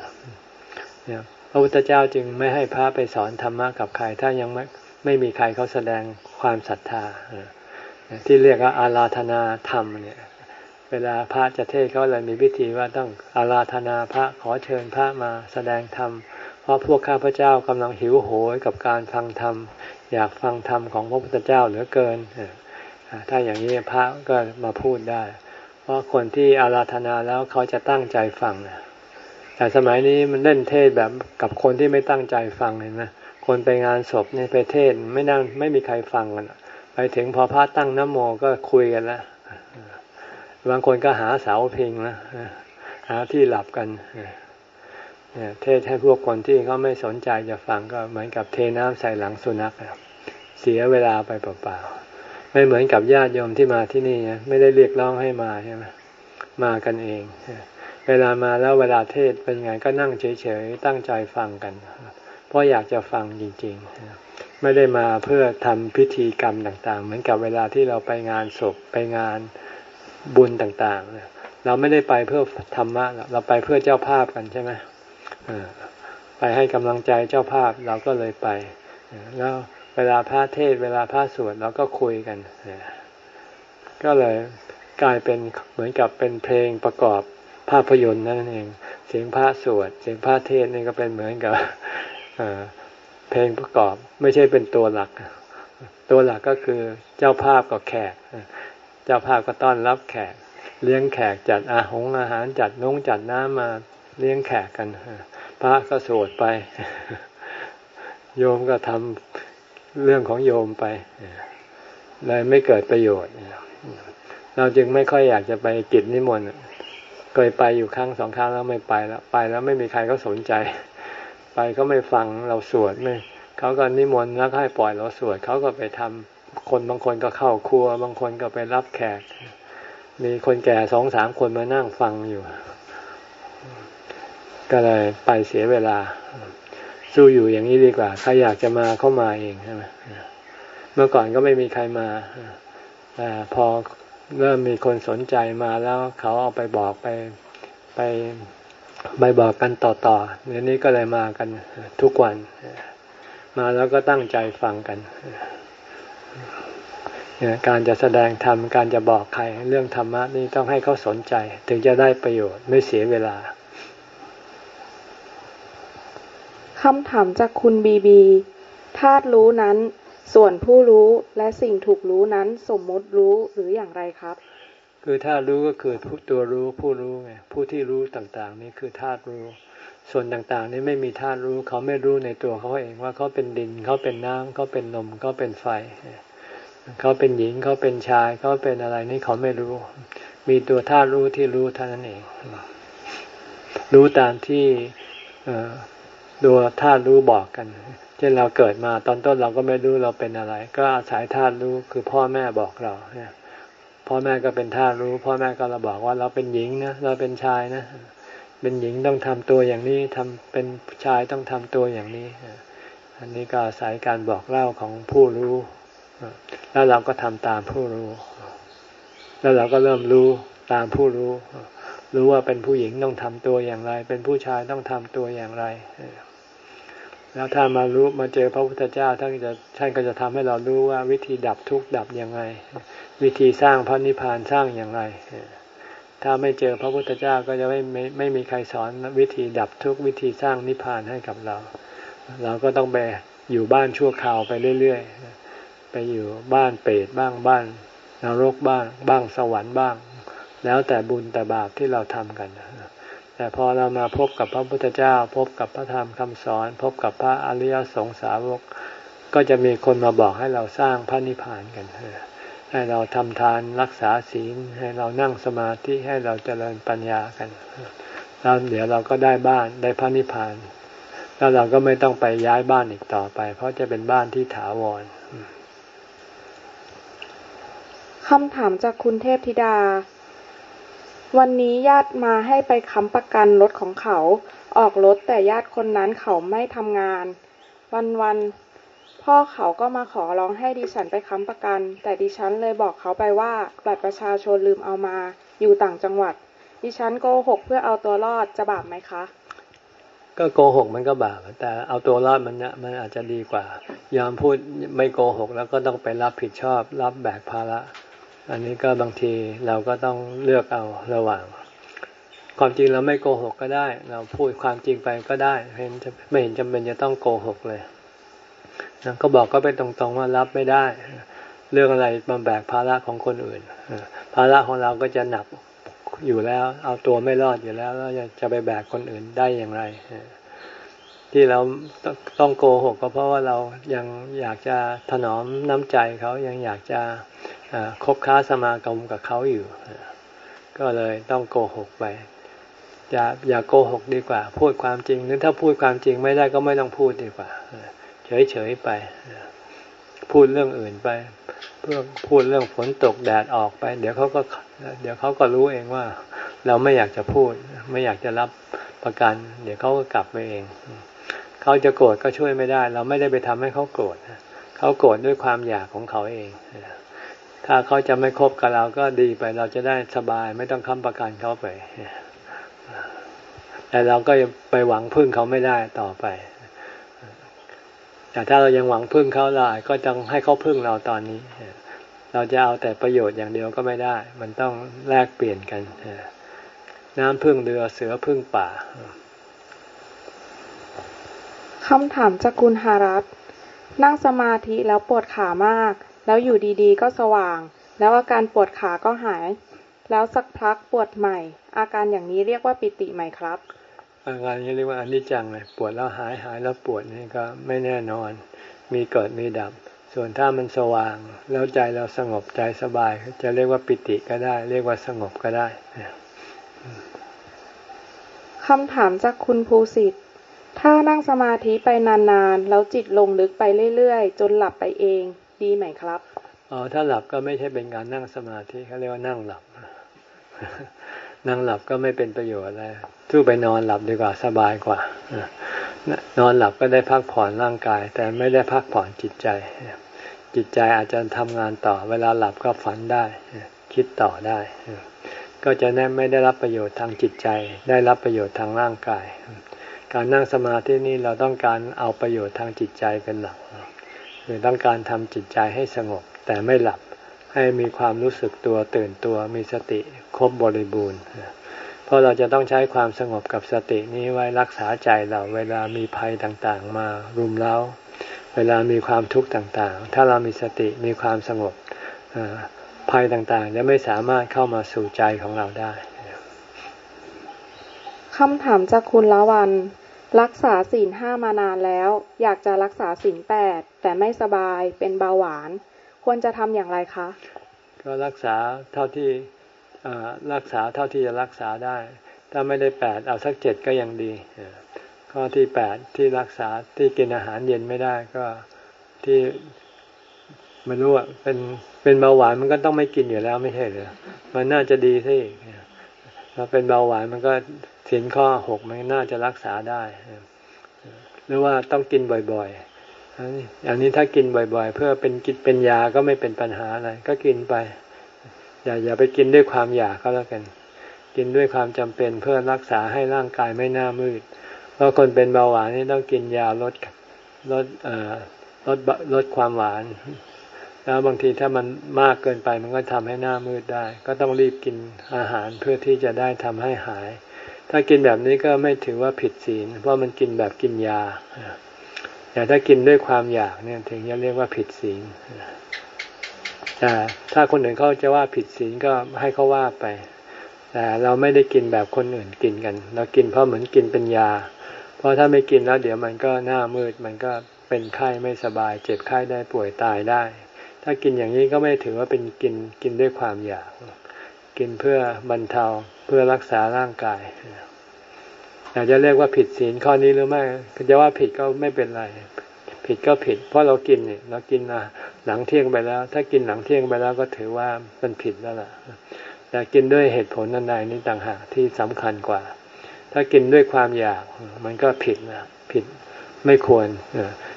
Speaker 1: เนี่ยระพุทธเจ้าจึงไม่ให้พระไปสอนธรรมะกับใคร ถ้ายังไม่ไม่มีใครเขาแสดงความศรัทธาที่เรียกว่าอาราธนาธรรมเนี่ย เวลาพระจะเทศเขาเลยมีพิธีว่าต้องอาราธนาพระขอเชิญพระมาแสดงธรรม เพราะพวกข้าพเจ้ากำลังหิวโหยกับการฟังธรรม อยากฟังธรรมของพระพุทธเจ้าเหลือเกิน ถ้าอย่างนี้พระก็มาพูดได้ เพราะคนที่อาราธนาแล้วเขาจะตั้งใจฟัง แต่สมัยนี้มันเล่นเทศแบบกับคนที่ไม่ตั้งใจฟังเห็นไหมคนไปงานศพเนี่ยไปเทศไม่นั่งไม่มีใครฟังกันไปถึงพอพระตั้งน้ำโมก็คุยกันแล้ว บางคนก็หาเสาพิงนะหาที่หลับกันเทศให้พวกคนที่เขาไม่สนใจจะฟังก็เหมือนกับเทน้ำใส่หลังสุนัขเสียเวลาไปเปล่าๆไม่เหมือนกับญาติโยมที่มาที่นี่ไม่ได้เรียกร้องให้มาใช่ไหมมากันเอง เวลามาแล้วเวลาเทศเป็นไงก็นั่งเฉยๆตั้งใจฟังกัน เพราะอยากจะฟังจริงๆ ไม่ได้มาเพื่อทำพิธีกรรมต่างๆ เหมือนกับเวลาที่เราไปงานศพไปงาน บุญต่างๆ เราไม่ได้ไปเพื่อธรรมะเราไปเพื่อเจ้าภาพกันใช่ไหมไปให้กำลังใจเจ้าภาพเราก็เลยไป แล้วเวลาพระเทศ เวลาพระสวดเราก็คุยกัน ก็เลยกลายเป็นเหมือนกับเป็นเพลงประกอบภาพยนตร์นั่นเอง เสียงพระสวด เสียงพระเทศนี่ก็เป็นเหมือนกับเพลงประกอบ ไม่ใช่เป็นตัวหลัก ตัวหลักก็คือเจ้าภาพกับแขก เจ้าภาพก็ต้อนรับแขก เลี้ยงแขกจัดอาหงอาหารจัดนงจัดน้ำมาเลี้ยงแขกกันพระก็สวดไป โยมก็ทำเรื่องของโยมไปเลยไม่เกิดประโยชน์ เราจึงไม่ค่อยอยากจะไปกิจนิมนต์เคยไปอยู่ครั้งสองครั้งแล้วไม่ไปแล้วไปแล้วไม่มีใครก็สนใจ ไปก็ไม่ฟังเราสวดไม่เขาก็นิมนต์แล้วให้ปล่อยเราสวดเขาก็ไปทำ คนบางคนก็เข้าครัว บางคนก็ไปรับแขก มีคนแก่สองสามคนมานั่งฟังอยู่ ก็เลยไปเสียเวลา สู้อยู่อย่างนี้ดีกว่า ใครอยากจะมาเข้ามาเองใช่ไหมเมื่อก่อนก็ไม่มีใครมาแต่พอเริ่มมีคนสนใจมาแล้วเขาเอาไปบอกไปไปไปบอกกันต่อๆเดี๋ยวนี้ก็เลยมากันทุกวัน มาแล้วก็ตั้งใจฟังกัน การจะแสดงธรรมการจะบอกใครเรื่องธรรมะนี่ต้องให้เขาสนใจ ถึงจะได้ประโยชน์ไม่เสียเวลา
Speaker 3: คำถามจากคุณบีบีธาตุรู้นั้น ส่วนผู้รู้และสิ่งถูกรู้นั้นสมมติรู้หรืออย่างไรครับ
Speaker 1: คือธาตุรู้ก็คือผู้ตัวรู้ผู้รู้ไงผู้ที่รู้ต่างๆ นี่คือธาตุรู้ ส่วนต่างๆ นี่ไม่มีธาตุรู้เขาไม่รู้ในตัวเขาเองว่าเขาเป็นดินเขาเป็นน้ำเขาเป็นลมเขาเป็นไฟ เขาเป็นหญิงเขาเป็นชายเขาเป็นอะไรนี่เขาไม่รู้ มีตัวธาตุรู้ที่รู้เท่านั้นเอง รู้ตามที่ตัวธาตุรู้บอกกัน เช่นเราเกิดมาตอนต้นเราก็ไม่รู้เราเป็นอะไร ก็อาศัยธาตุรู้คือพ่อแม่บอกเราเนี่ยพ่อแม่ก็เป็นธาตุรู้ พ่อแม่ก็เราบอกว่าเราเป็นหญิงนะเราเป็นชายนะเป็นหญิงต้องทำตัวอย่างนี้ทำเป็นชายต้องทำตัวอย่างนี้อันนี้ก็อาศัยการบอกเล่าของผู้รู้ แล้วเราก็ทำตามผู้รู้ แล้วเราก็เริ่มรู้ตามผู้รู้ รู้ว่าเป็นผู้หญิงต้องทำตัวอย่างไร เป็นผู้ชายต้องทำตัวอย่างไร แล้วถ้ามารู้มาเจอพระพุทธเจ้าท่านจะท่านก็จะทำให้เรารู้ว่าวิธีดับทุกข์ดับอยังไงวิธีสร้างพระนิพพานสร้างอย่างไรถ้าไม่เจอพระพุทธเจ้าก็จะไม่ไม่ไม่มีใครสอนวิธีดับทุกข์วิธีสร้างนิพพานให้กับเรา เราก็ต้องไปอยู่บ้านชั่วคราวไปเรื่อยๆ ไปอยู่บ้านเปรตบ้างบ้านนรกบ้าง บ้างสวรรค์บ้าง แล้วแต่บุญแต่บาปที่เราทำกันแต่พอเรามาพบกับพระพุทธเจ้า พบกับพระธรรมคำสอน พบกับพระอริยสงสาวก ก็จะมีคนมาบอกให้เราสร้างพระนิพพานกันให้เราทำทานรักษาศีล ให้เรานั่งสมาธิให้เราเจริญปัญญากันแล้วเดี๋ยวเราก็ได้บ้านได้พระนิพพาน แล้วเราก็ไม่ต้องไปย้ายบ้านอีกต่อไป เพราะจะเป็นบ้านที่ถาวร
Speaker 3: คำถามจากคุณเทพธิดา วันนี้ญาติมาให้ไปค้ำประกันรถของเขา ออกรถแต่ญาติคนนั้นเขาไม่ทำงาน วันวันพ่อเขาก็มาขอร้องให้ดิฉันไปค้ำประกัน แต่ดิฉันเลยบอกเขาไปว่าบัตรประชาชนลืมเอามาอยู่ต่างจังหวัด ดิฉันโกหกเพื่อเอาตัวรอดจะบาปไหมคะ
Speaker 1: ก็โกหกมันก็บาปแต่เอาตัวรอดมันมันอาจจะดีกว่า ยอมพูดไม่โกหกแล้วก็ต้องไปรับผิดชอบ รับแบกภาระ อันนี้ก็บางทีเราก็ต้องเลือกเอาระหว่าง ความจริงเราไม่โกหกก็ได้ เราพูดความจริงไปก็ได้เห็นไม่เห็นจำเป็นจะต้องโกหกเลยนะก็บอกก็ไปตรงๆว่ารับไม่ได้ เรื่องอะไรมาแบกภาระของคนอื่นภาระของเราก็จะหนักอยู่แล้ว เอาตัวไม่รอดอยู่แล้วแล้วจะไปแบกคนอื่นได้อย่างไร ที่เราต้องโกหกก็เพราะว่าเรายังอยากจะถนอมน้ำใจเขายังอยากจะคบค้าสมาคมกับเขาอยู่ ก็เลยต้องโกหกไปอย่าอย่าโกหกดีกว่า พูดความจริงหรือถ้าพูดความจริงไม่ได้ก็ไม่ต้องพูดดีกว่า เฉยเฉยไป พูดเรื่องอื่นไป เพื่อพูดเรื่องฝนตกแดดออกไป เดี๋ยวเขาก็ เดี๋ยวเขาก็รู้เองว่า เราไม่อยากจะพูด ไม่อยากจะรับประกัน เดี๋ยวเขาก็กลับไปเอง เขาจะโกรธก็ช่วยไม่ได้ เราไม่ได้ไปทำให้เขาโกรธเขาโกรธด้วยความอยากของเขาเอง ถ้าเขาจะไม่คบกับเราก็ดีไป เราจะได้สบายไม่ต้องค้ำประกันเขาไป แต่เราก็ไปหวังพึ่งเขาไม่ได้ต่อไป แต่ถ้าเรายังหวังพึ่งเขาเราก็ต้องให้เขาพึ่งเราตอนนี้ เราจะเอาแต่ประโยชน์อย่างเดียวก็ไม่ได้ มันต้องแลกเปลี่ยนกัน น้ำพึ่งเรือเสือพึ่งป่า
Speaker 3: คำถามจากคุณหารัตนั่งสมาธิแล้วปวดขามาก แล้วอยู่ดีๆ ก็สว่าง แล้วอาการปวดขาก็หาย แล้วสักพักปวดใหม่ อาการอย่างนี้เรียกว่าปิติไหมครับ
Speaker 1: อาการนี้เรียกว่าอนิจจังเลยปวดแล้วหายหายแล้วปวดนี่ก็ไม่แน่นอน มีเกิดมีดับ ส่วนถ้ามันสว่าง แล้วใจเราสงบใจสบาย จะเรียกว่าปิติก็ได้ เรียกว่าสงบก็ได้
Speaker 3: คำถามจากคุณภูสิทธิ์ ถ้านั่งสมาธิไปนานๆ แล้วจิตลงลึกไปเรื่อยๆ จนหลับไปเอง ดีไหมครับ
Speaker 1: อ๋อถ้าหลับก็ไม่ใช่เป็นการนั่งสมาธิเขาเรียกว่านั่งหลับ นั่งหลับก็ไม่เป็นประโยชน์อะไรสู้ไปนอนหลับดีกว่าสบายกว่า นอนหลับก็ได้พักผ่อนร่างกาย แต่ไม่ได้พักผ่อนจิตใจ จิตใจอาจจะทำงานต่อ เวลาหลับก็ฝันได้ คิดต่อได้ ก็จะไม่ได้รับประโยชน์ทางจิตใจ ได้รับประโยชน์ทางร่างกาย การนั่งสมาธินี่เราต้องการเอาประโยชน์ทางจิตใจเป็นหลักคือต้องการทำจิตใจให้สงบ แต่ไม่หลับให้มีความรู้สึกตัวตื่นตัวมีสติครบบริบูรณ์เพราะเราจะต้องใช้ความสงบกับสตินี้ไว้รักษาใจเราเวลามีภัยต่างๆ มารุมเร้า เวลามีความทุกข์ต่างๆ ถ้าเรามีสติมีความสงบภัยต่างๆจะไม่สามารถเข้ามาสู่ใจของเราได้
Speaker 3: คำถามจากคุณละวัน รักษาศีลห้ามานานแล้ว อยากจะรักษาศีลแปดแต่ไม่สบายเป็นเบาหวาน ควรจะทำอย่างไรคะ
Speaker 1: ก็รักษาเท่าที่รักษาเท่าที่จะรักษาได้ ถ้าไม่ได้แปดเอาสักเจ็ดก็ยังดีข้อที่แปดที่รักษาที่กินอาหารเย็นไม่ได้ก็ที่ไม่รู้อะเป็นเป็นเบาหวานมันก็ต้องไม่กินอยู่แล้วไม่ใช่หรือมันน่าจะดีสิถ้าเป็นเบาหวานมันก็ สินข้อหกมันน่าจะรักษาได้ หรือว่าต้องกินบ่อยๆอย่างนี้ถ้ากินบ่อยๆ เพื่อเป็นกินเป็นยาก็ไม่เป็นปัญหาอะไร ก็กินไป อย่าอย่าไปกินด้วยความอยากก็แล้วกัน กินด้วยความจำเป็นเพื่อรักษาให้ร่างกายไม่น่ามืด เพราะคนเป็นเบาหวานนี่ต้องกินยาลดลดเอ่อลดลดความหวาน แล้วบางทีถ้ามันมากเกินไปมันก็ทำให้หน้ามืดได้ ก็ต้องรีบกินอาหารเพื่อที่จะได้ทำให้หาย ถ้ากินแบบนี้ก็ไม่ถือว่าผิดศีล เพราะมันกินแบบกินยา แต่ถ้ากินด้วยความอยากเนี่ยถึงจะเรียกว่าผิดศีลแต่ถ้าคนอื่นเขาจะว่าผิดศีลก็ให้เขาว่าไป แต่เราไม่ได้กินแบบคนอื่นกินกัน เรากินเพราะเหมือนกินเป็นยา เพราะถ้าไม่กินแล้วเดี๋ยวมันก็หน้ามืด มันก็เป็นไข้ไม่สบาย เจ็บไข้ได้ป่วยตายได้ ถ้ากินอย่างนี้ก็ไม่ถือว่าเป็นกินกินด้วยความอยาก กินเพื่อบรรเทา เพื่อรักษาร่างกายอยากจะเรียกว่าผิดศีลข้อนี้หรือไม่จะว่าผิดก็ไม่เป็นไร ผิดก็ผิด เพราะเรากินเนี่ยเรากินหลังเที่ยงไปแล้ว ถ้ากินหลังเที่ยงไปแล้วก็ถือว่าเป็นผิดแล้วล่ะแต่กินด้วยเหตุผลนันใดนี่ต่างหากที่สำคัญกว่า ถ้ากินด้วยความอยากมันก็ผิดนะผิดไม่ควร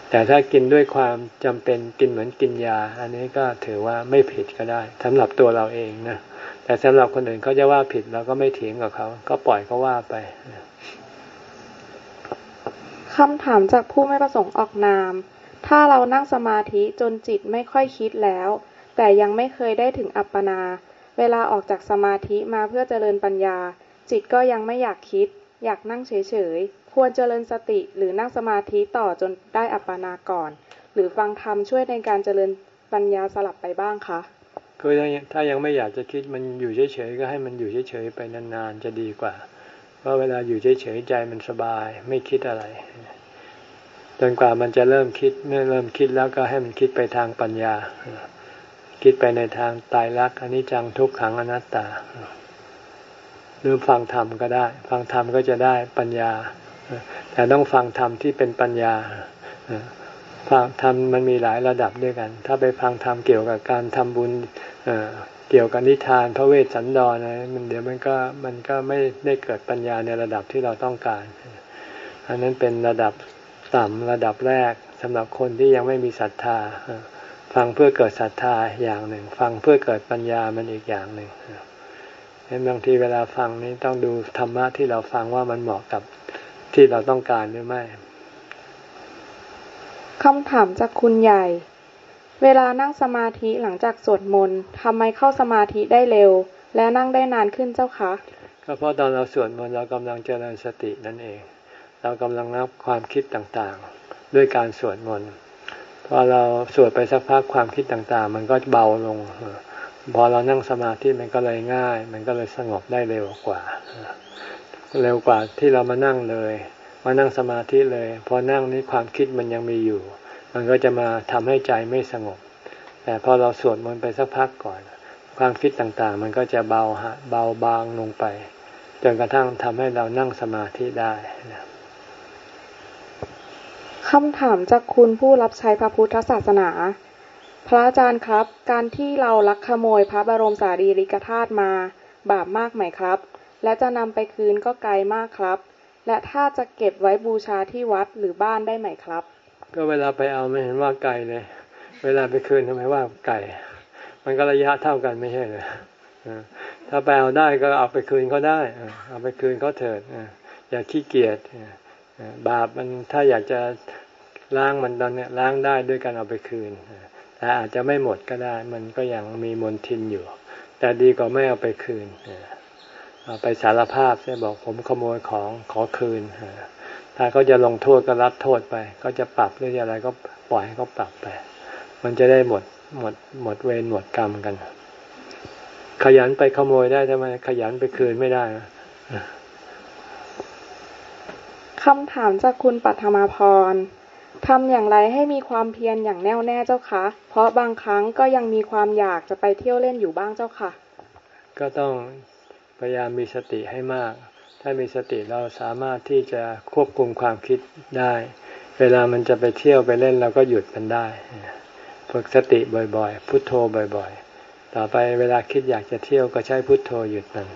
Speaker 1: แต่ถ้ากินด้วยความจำเป็นกินเหมือนกินยา อันนี้ก็ถือว่าไม่ผิดก็ได้สำหรับตัวเราเองนะ แต่สำหรับคนอื่นเขาจะว่าผิดเราก็ไม่เถียงกับเขา ก็ปล่อยเขาว่าไป
Speaker 3: คำถามจากผู้ไม่ประสงค์ออกนาม ถ้าเรานั่งสมาธิจนจิตไม่ค่อยคิดแล้ว แต่ยังไม่เคยได้ถึงอัปปนา เวลาออกจากสมาธิมาเพื่อเจริญปัญญา จิตก็ยังไม่อยากคิด อยากนั่งเฉยๆ ควรเจริญสติหรือนั่งสมาธิต่อจนได้อัปปนาก่อน หรือฟังธรรมช่วยในการเจริญปัญญาสลับไปบ้างคะ
Speaker 1: คือถ้ายังไม่อยากจะคิดมันอยู่เฉยๆก็ให้มันอยู่เฉยๆไปนานๆจะดีกว่า เพราะเวลาอยู่เฉยๆใจมันสบายไม่คิดอะไร จนกว่ามันจะเริ่มคิดเมื่อเริ่มคิดแล้วก็ให้มันคิดไปทางปัญญา คิดไปในทางตายรักอนิจจังทุกขังอนัตตาหรือฟังธรรมก็ได้ ฟังธรรมก็จะได้ปัญญา แต่ต้องฟังธรรมที่เป็นปัญญา ฟังธรรมมันมีหลายระดับด้วยกัน ถ้าไปฟังธรรมเกี่ยวกับการทำบุญเกี่ยวกับนิทานพระเวสสันดรอะไรมันเดี๋ยวมันก็มันก็ไม่ได้เกิดปัญญาในระดับที่เราต้องการ อันนั้นเป็นระดับต่ำระดับแรกสำหรับคนที่ยังไม่มีศรัทธา ฟังเพื่อเกิดศรัทธาอย่างหนึ่ง ฟังเพื่อเกิดปัญญามันอีกอย่างหนึ่งเห็นบางทีเวลาฟังนี้ต้องดูธรรมะที่เราฟังว่ามันเหมาะกับที่เราต้องการหรือไม่
Speaker 3: คำถามจากคุณใหญ่ เวลานั่งสมาธิหลังจากสวดมนต์ทำไมเข้าสมาธิได้เร็ว และนั่งได้นานขึ้นเจ้าคะ
Speaker 1: ก็เพราะตอนเราสวดมนต์เรากำลังเจริญสตินั่นเอง เรากำลังนับความคิดต่างๆ ด้วยการสวดมนต์พอเราสวดไปสักพักความคิดต่างๆ มันก็เบาลงพอเรานั่งสมาธิมันก็เลยง่าย มันก็เลยสงบได้เร็วกว่า เร็วกว่าที่เรามานั่งเลย มานั่งสมาธิเลย พอนั่งนี้ความคิดมันยังมีอยู่ มันก็จะมาทำให้ใจไม่สงบ แต่พอเราสวดมนต์ไปสักพักก่อน ความคิดต่างๆ มันก็จะเบาฮะเบาบางลงไป จนกระทั่งทำให้เรานั่งสมาธิได้
Speaker 3: คำถามจากคุณผู้รับใช้พระพุทธศาสนา พระอาจารย์ครับ การที่เราลักขโมยพระบรมสารีริกธาตุมา บาปมากไหมครับ และจะนำไปคืนก็ไกลมากครับ และถ้าจะเก็บไว้บูชาที่วัดหรือบ้านได้ไหมครับ
Speaker 1: ก็เวลาไปเอาไม่เห็นว่าไกลเลย เวลาไปคืนทำไมว่าไกลมันก็ระยะเท่ากันไม่ใช่เลยถ้าไปเอาได้ก็เอาไปคืนเขาได้เอาไปคืนเขาเถิดอย่าขี้เกียจบาปมันถ้าอยากจะล้างมันตอนนี้ล้างได้ด้วยการเอาไปคืนแต่อาจจะไม่หมดก็ได้ มันก็ยังมีมลทินอยู่ แต่ดีกว่าไม่เอาไปคืน ไปสารภาพใช่บอกผมขโมยของขอคืน ถ้าเขาจะลงโทษก็รับโทษไปก็จะปรับหรืออะไรก็ปล่อยให้เขาปรับไป มันจะได้หมดหมดหมดเวรหมดกรรมกัน ขยันไปขโมยได้ทำไมขยันไปคืนไม่ได้
Speaker 3: คำถามจากคุณปัทมาพรทำอย่างไรให้มีความเพียรอย่างแน่วแน่เจ้าคะ เพราะบางครั้งก็ยังมีความอยากจะไปเที่ยวเล่นอยู่บ้างเจ้าค่ะ
Speaker 1: ก็ต้อง พยายามมีสติให้มาก ถ้ามีสติเราสามารถที่จะควบคุมความคิดได้ เวลามันจะไปเที่ยวไปเล่นเราก็หยุดมันได้ฝึกสติบ่อยๆ พุโทโธบ่อยๆ ต่อไปเวลาคิดอยากจะเที่ยวก็ใช้พุโทโธหยุดมัน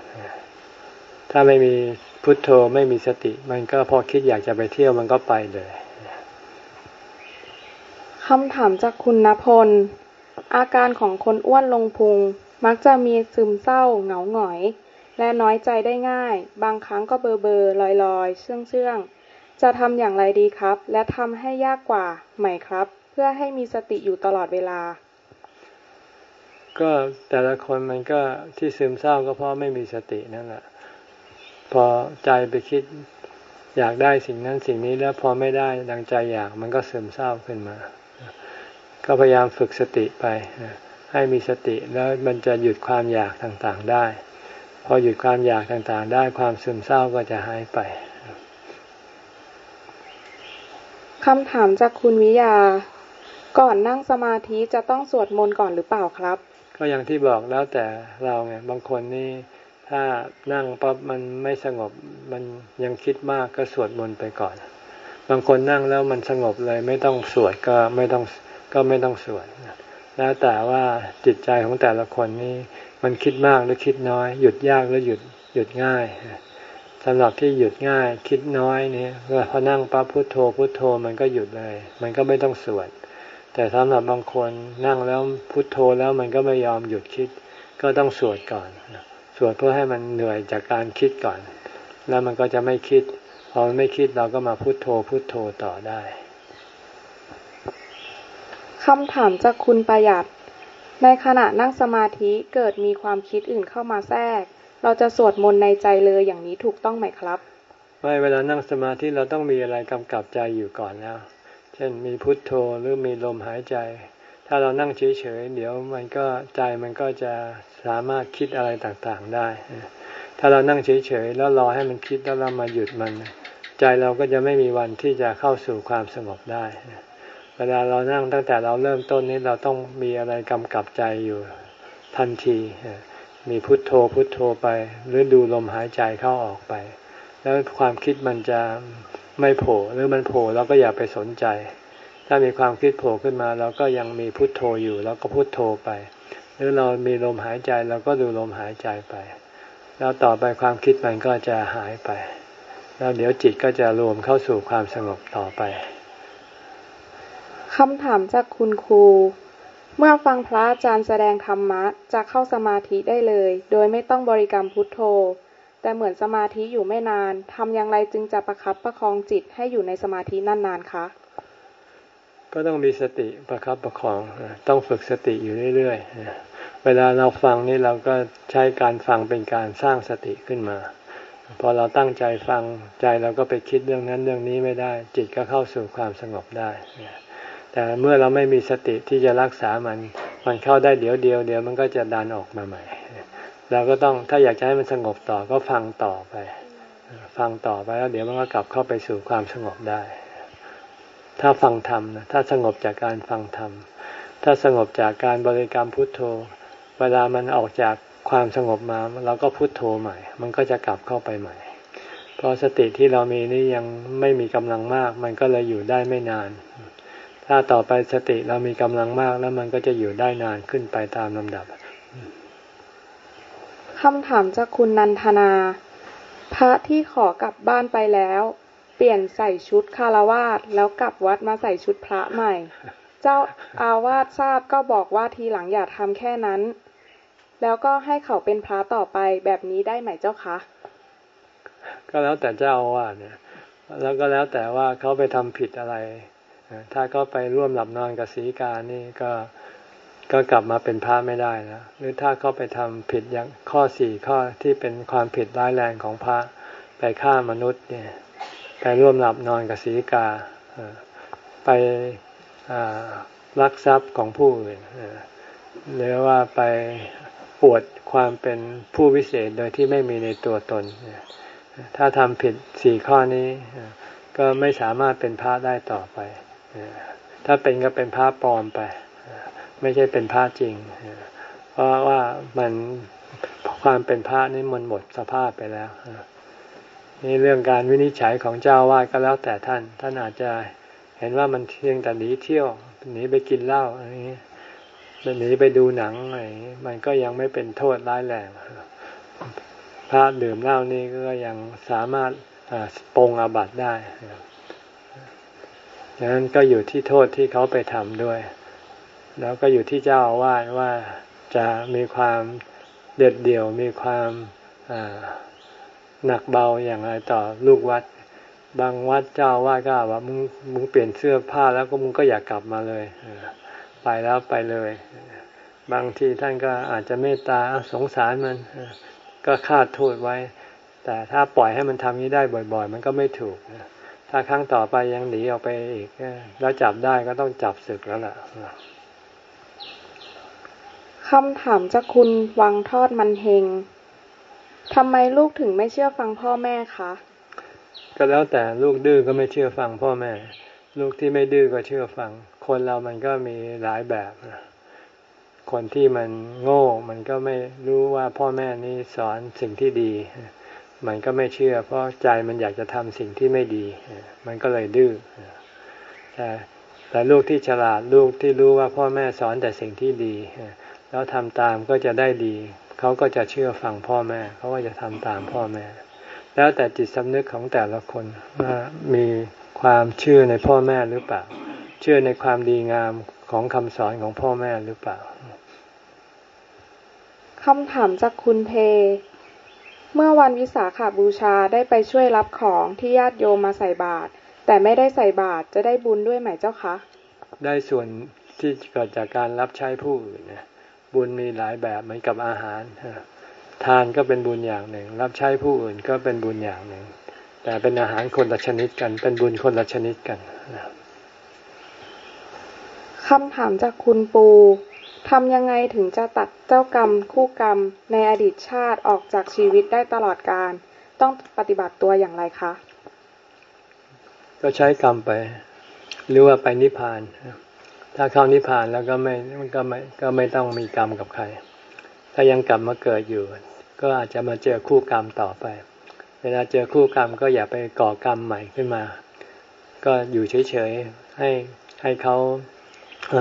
Speaker 1: ถ้าไม่มีพุโทโธไม่มีสติ มันก็พอคิดอยากจะไปเที่ยวมันก็ไปเลย
Speaker 3: คำถามจากคุณณพล อาการของคนอ้วนลงพุง มักจะมีซึมเศร้าเหงาหงอย และน้อยใจได้ง่าย บางครั้งก็เบอเบอลอยลอยเชื่องเชื่องจะทำอย่างไรดีครับ และทำให้ยากกว่าไหมครับ เพื่อให้มีสติอยู่ตลอดเวลา
Speaker 1: ก็แต่ละคนมันก็ที่ซึมเศร้าก็เพราะไม่มีสตินั่นแหละพอใจไปคิดอยากได้สิ่งนั้นสิ่งนี้แล้วพอไม่ได้ดังใจอยากมันก็ซึมเศร้าขึ้นมา ก็พยายามฝึกสติไปให้มีสติแล้วมันจะหยุดความอยากต่างๆได้ พอหยุดความอยากต่างๆ ได้ความซึมเศร้าก็จะหายไป
Speaker 3: คำถามจากคุณวิยา ก่อนนั่งสมาธิจะต้องสวดมนต์ก่อนหรือเปล่าครับ
Speaker 1: ก็อย่างที่บอกแล้วแต่เราไงบางคนนี่ถ้านั่งปั๊บมันไม่สงบมันยังคิดมากก็สวดมนต์ไปก่อน บางคนนั่งแล้วมันสงบเลยไม่ต้องสวดก็ไม่ต้องก็ไม่ต้องสวดแล้วแต่ว่าจิตใจของแต่ละคนนี่ มันคิดมากหรือคิดน้อย หยุดยากหรือหยุดหยุดง่ายสำหรับที่หยุดง่าย คิดน้อยเนี่ยพอนั่งปั๊บพุโทโธพุโทโธมันก็หยุดเลย มันก็ไม่ต้องสวดแต่สำหรับบางคนนั่งแล้วพุโทโธแล้วมันก็ไม่ยอมหยุดคิด ก็ต้องสวดก่อนสวดเพื่อให้มันเหนื่อยจากการคิดก่อน แล้วมันก็จะไม่คิดพอไม่คิดเราก็มาพุโทโธพุโทโธต่อได้
Speaker 3: คำถามจากคุณประหยัด ในขณะนั่งสมาธิเกิดมีความคิดอื่นเข้ามาแทรก เราจะสวดมนต์ในใจเลยอย่างนี้ถูกต้องไหมครับ
Speaker 1: ไม่เวลานั่งสมาธิเราต้องมีอะไรกำกับใจอยู่ก่อนแล้ว เช่นมีพุทโธหรือมีลมหายใจ ถ้าเรานั่งเฉยๆเดี๋ยวมันก็ใจมันก็จะสามารถคิดอะไรต่างๆได้ ถ้าเรานั่งเฉยๆแล้วรอให้มันคิดแล้วเรามาหยุดมัน ใจเราก็จะไม่มีวันที่จะเข้าสู่ความสงบได้ เวลาเรานั่งตั้งแต่เราเริ่มต้นนี้เราต้องมีอะไรกำกับใจอยู่ทันที มีพุทโธพุทโธไป หรือดูลมหายใจเข้าออกไป แล้วความคิดมันจะไม่โผล่หรือมันโผล่เราก็อย่าไปสนใจ ถ้ามีความคิดโผล่ขึ้นมาเราก็ยังมีพุทโธอยู่เราก็พุทโธไป หรือเรามีลมหายใจเราก็ดูลมหายใจไป แล้วต่อไปความคิดมันก็จะหายไป แล้วเดี๋ยวจิตก็จะรวมเข้าสู่ความสงบต่อไป
Speaker 3: คำถามจากคุณครู เมื่อฟังพระอาจารย์แสดงธรรมะ จะเข้าสมาธิได้เลย โดยไม่ต้องบริกรรมพุทโธ แต่เหมือนสมาธิอยู่ไม่นานทำอย่างไรจึงจะประครับประคองจิตให้อยู่ในสมาธินานๆคะ
Speaker 1: ก็ต้องมีสติประครับประคอง ต้องฝึกสติอยู่เรื่อยๆ เวลาเราฟังนี่เราก็ใช้การฟังเป็นการสร้างสติขึ้นมา พอเราตั้งใจฟังใจเราก็ไปคิดเรื่องนั้นเรื่องนี้ไม่ได้ จิตก็เข้าสู่ความสงบได้ แต่เมื่อเราไม่มีสติที่จะรักษามัน มันเข้าได้เดี๋ยวเดียวเดี๋ยวมันก็จะดันออกมาใหม่ เราก็ต้องถ้าอยากจะให้มันสงบต่อก็ฟังต่อไป ฟังต่อไปแล้วเดี๋ยวมันก็กลับเข้าไปสู่ความสงบได้ ถ้าฟังธรรมนะถ้าสงบจากการฟังธรรม ถ้าสงบจากการบริกรรมพุทโธ เวลามันออกจากความสงบมาเราก็พุทโธใหม่ มันก็จะกลับเข้าไปใหม่ เพราะสติที่เรามีนี่ยังไม่มีกำลังมาก มันก็เลยอยู่ได้ไม่นาน ถ้าต่อไปสติเรามีกำลังมากแล้วมันก็จะอยู่ได้นานขึ้นไปตามลำดับ
Speaker 3: คำถามจากคุณนันทนา พระที่ขอกลับบ้านไปแล้ว เปลี่ยนใส่ชุดคารวาสแล้วกลับวัดมาใส่ชุดพระใหม่ เจ้าอาวาสทราบก็บอกว่าทีหลังอย่าทำแค่นั้น แล้วก็ให้เขาเป็นพระต่อไปแบบนี้ได้ไหมเจ้าคะ
Speaker 1: ก็แล้วแต่เจ้าอาวาสเนี่ยแล้วก็แล้วแต่ว่าเขาไปทำผิดอะไร ถ้าเขาไปร่วมหลับนอนกับสีกานี่ก็ก็กลับมาเป็นพระไม่ได้นะหรือถ้าเขาไปทำผิดอย่างข้อสี่ข้อที่เป็นความผิดร้ายแรงของพระไปฆ่ามนุษย์เนี่ย ไปร่วมหลับนอนกับสีกาไปลักทรัพย์ของผู้อื่นหรือว่าไปอวดความเป็นผู้วิเศษโดยที่ไม่มีในตัวตน ถ้าทำผิดสี่ข้อนี้ ก็ไม่สามารถเป็นพระได้ต่อไป ถ้าเป็นก็เป็นพระปลอมไป ไม่ใช่เป็นพระจริง เพราะว่ามันความเป็นพระนี่มันหมดสภาพไปแล้วนี่เรื่องการวินิจฉัยของเจ้าวาดก็แล้วแต่ท่าน ท่านอาจจะเห็นว่ามันเที่ยงแต่หนีเที่ยวหนีไปกินเหล้าอะไรนี้หนีไปดูหนังอะไรมันก็ยังไม่เป็นโทษร้ายแรงพระดื่มเหล้านี่ก็ยังสามารถปองอาบัติได้ ดังนั้นก็อยู่ที่โทษที่เขาไปทำด้วย แล้วก็อยู่ที่เจ้าอาวาสว่าจะมีความเด็ดเดี่ยวมีความหนักเบาอย่างไรต่อลูกวัด บางวัดเจ้าว่าก็ว่ามึงมึงเปลี่ยนเสื้อผ้าแล้วก็มึงก็อยากกลับมาเลยไปแล้วไปเลย บางทีท่านก็อาจจะเมตตาสงสารมันก็คาดโทษไว้ แต่ถ้าปล่อยให้มันทำนี้ได้บ่อย ๆ มันก็ไม่ถูก ถ้าครั้งต่อไปยังหนีออกไปอีก แล้วจับได้ก็ต้องจับศึกแล้วล่ะ
Speaker 3: คำถามจากคุณวังทอดมันเฮงทำไมลูกถึงไม่เชื่อฟังพ่อแม่คะ
Speaker 1: ก็แล้วแต่ลูกดื้อก็ไม่เชื่อฟังพ่อแม่ ลูกที่ไม่ดื้อก็เชื่อฟัง คนเรามันก็มีหลายแบบ คนที่มันโง่มันก็ไม่รู้ว่าพ่อแม่นี่สอนสิ่งที่ดี มันก็ไม่เชื่อ เพราะใจมันอยากจะทำสิ่งที่ไม่ดี มันก็เลยดื้อแต่แต่ลูกที่ฉลาดลูกที่รู้ว่าพ่อแม่สอนแต่สิ่งที่ดี แล้วทำตามก็จะได้ดี เขาก็จะเชื่อฟังพ่อแม่ เขาก็จะทำตามพ่อแม่ แล้วแต่จิตสำนึกของแต่ละคนว่ามีความเชื่อในพ่อแม่หรือเปล่า เชื่อในความดีงามของคำสอนของพ่อแม่หรือเปล่า
Speaker 3: คำถามจากคุณเพ เมื่อวันวิสาขาบูชาได้ไปช่วยรับของที่ญาติโยมมาใส่บาตรแต่ไม่ได้ใส่บาตรจะได้บุญด้วยไหมเจ้าคะ
Speaker 1: ได้ส่วนที่เกิดจากการรับใช้ผู้อื่นนะบุญมีหลายแบบเหมือนกับอาหารทานก็เป็นบุญอย่างหนึ่ง รับใช้ผู้อื่นก็เป็นบุญอย่างหนึ่ง แต่เป็นอาหารคนละชนิดกัน เป็นบุญคนละชนิดกัน
Speaker 3: คำถามจากคุณปู ทำยังไงถึงจะตัดเจ้ากรรมคู่กรรมในอดีตชาติออกจากชีวิตได้ตลอดการ ต้องปฏิบัติตัวอย่างไรคะ
Speaker 1: ก็ใช้กรรมไป หรือว่าไปนิพพาน ถ้าเข้านิพพานแล้วก็ไม่ก็ไม่ก็ไม่ต้องมีกรรมกับใคร ถ้ายังกลับมาเกิดอยู่ ก็อาจจะมาเจอคู่กรรมต่อไป เวลาเจอคู่กรรมก็อย่าไปก่อกรรมใหม่ขึ้นมา ก็อยู่เฉยๆให้ให้เขาเ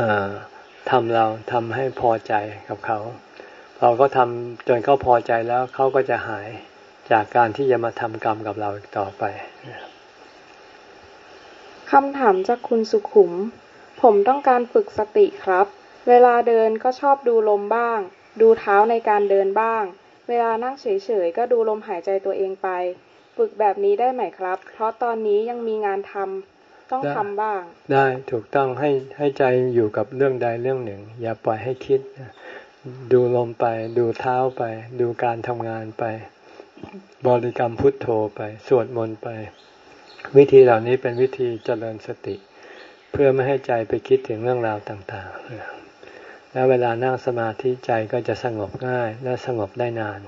Speaker 1: ทำเราทำให้พอใจกับเขา เราก็ทำจนเขาพอใจแล้วเขาก็จะหายจากการที่จะมาทำกรรมกับเราต่อไป
Speaker 3: คำถามจากคุณสุขุม ผมต้องการฝึกสติครับ เวลาเดินก็ชอบดูลมบ้าง ดูเท้าในการเดินบ้าง เวลานั่งเฉยๆก็ดูลมหายใจตัวเองไป ฝึกแบบนี้ได้ไหมครับ เพราะตอนนี้ยังมีงานทำ ต้องทำบ้าง
Speaker 1: ได้ถูกต้องให้ให้ใจอยู่กับเรื่องใดเรื่องหนึ่ง อย่าปล่อยให้คิด ดูลมไป ดูเท้าไป ดูการทำงานไป บริกรรมพุทโธไป สวดมนต์ไป วิธีเหล่านี้เป็นวิธีเจริญสติ เพื่อไม่ให้ใจไปคิดถึงเรื่องราวต่าง ๆ แล้วเวลานั่งสมาธิใจก็จะสงบง่ายและสงบได้นาน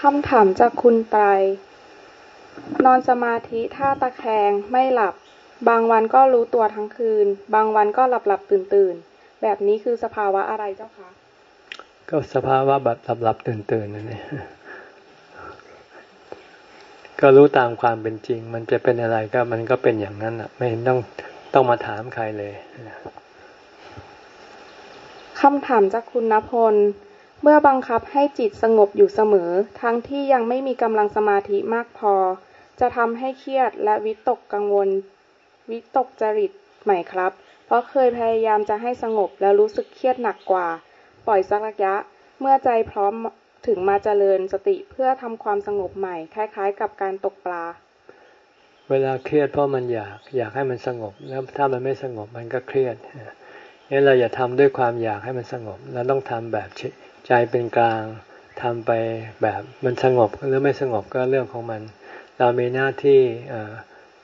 Speaker 3: คำถามจากคุณไตร นอนสมาธิท่าตะแคงไม่หลับ บางวันก็รู้ตัวทั้งคืน บางวันก็หลับหลับตื่นตื่นแบบนี้คือสภาวะอะไรเจ้าคะ
Speaker 1: ก็สภาวะแบบหลับหลับตื่นตื่นนั่นเองก็รู้ตามความเป็นจริง มันจะเป็นอะไรก็มันก็เป็นอย่างนั้นอะ ไม่ต้องต้องมาถามใครเลย
Speaker 3: คำถามจากคุณณพล เมื่อบังคับให้จิตสงบอยู่เสมอ ทั้งที่ยังไม่มีกำลังสมาธิมากพอ จะทำให้เครียดและวิตกกังวล วิตกจริตไหม่ครับ เพราะเคยพยายามจะให้สงบแล้วรู้สึกเครียดหนักกว่า ปล่อยสักระยะ เมื่อใจพร้อมถึงมาเจริญสติเพื่อทำความสงบใหม่ คล้าย ๆ กับการตกปลา
Speaker 1: เวลาเครียดเพราะมันอยากอยากให้มันสงบ แล้วถ้ามันไม่สงบมันก็เครียดนี่เราอย่าทำด้วยความอยากให้มันสงบ เราต้องทำแบบ ใจเป็นกลางทำไปแบบมันสงบหรือไม่สงบก็เรื่องของมัน เรามีหน้าที่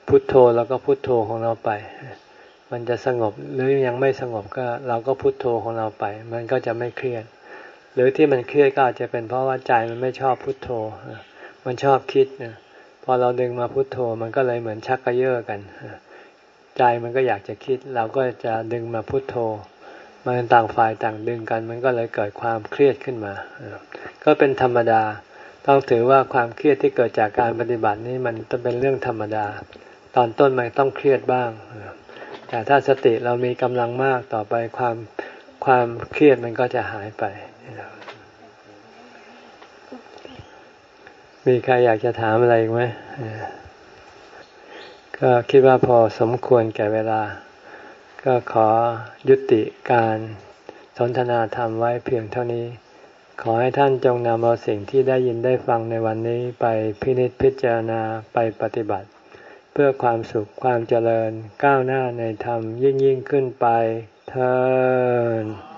Speaker 1: พุทโธแล้วก็พุทโธของเราไป มันจะสงบหรือยังไม่สงบก็เราก็พุโทโธของเราไป มันก็จะไม่เครียด หรือที่มันเครียดก็อาจจะเป็นเพราะว่าใจมันไม่ชอบพุโทโธ มันชอบคิดนะพอเราดึงมาพุโทโธมันก็เลยเหมือนชักกระเยาะกัน ใจมันก็อยากจะคิด เราก็จะดึงมาพุโทโธ มันต่างฝ่ายต่างดึงกัน มันก็เลยเกิดความเครียดขึ้นมา ก็เป็นธรรมดา ต้องถือว่าความเครียดที่เกิดจากการปฏิบัตินี้มันจะเป็นเรื่องธรรมดา ตอนต้นมันต้องเครียดบ้าง แต่ถ้าสติเรามีกำลังมากต่อไปความความเครียดมันก็จะหายไป มีใครอยากจะถามอะไรไหม ก็คิดว่าพอสมควรแก่เวลา ก็ขอยุติการสนทนาธรรมไว้เพียงเท่านี้ ขอให้ท่านจงนำเอาสิ่งที่ได้ยินได้ฟังในวันนี้ไปพินิจพิจารณาไปปฏิบัติ เพื่อความสุขความเจริญก้าวหน้าในธรรมยิ่งยิ่งขึ้นไปเธอ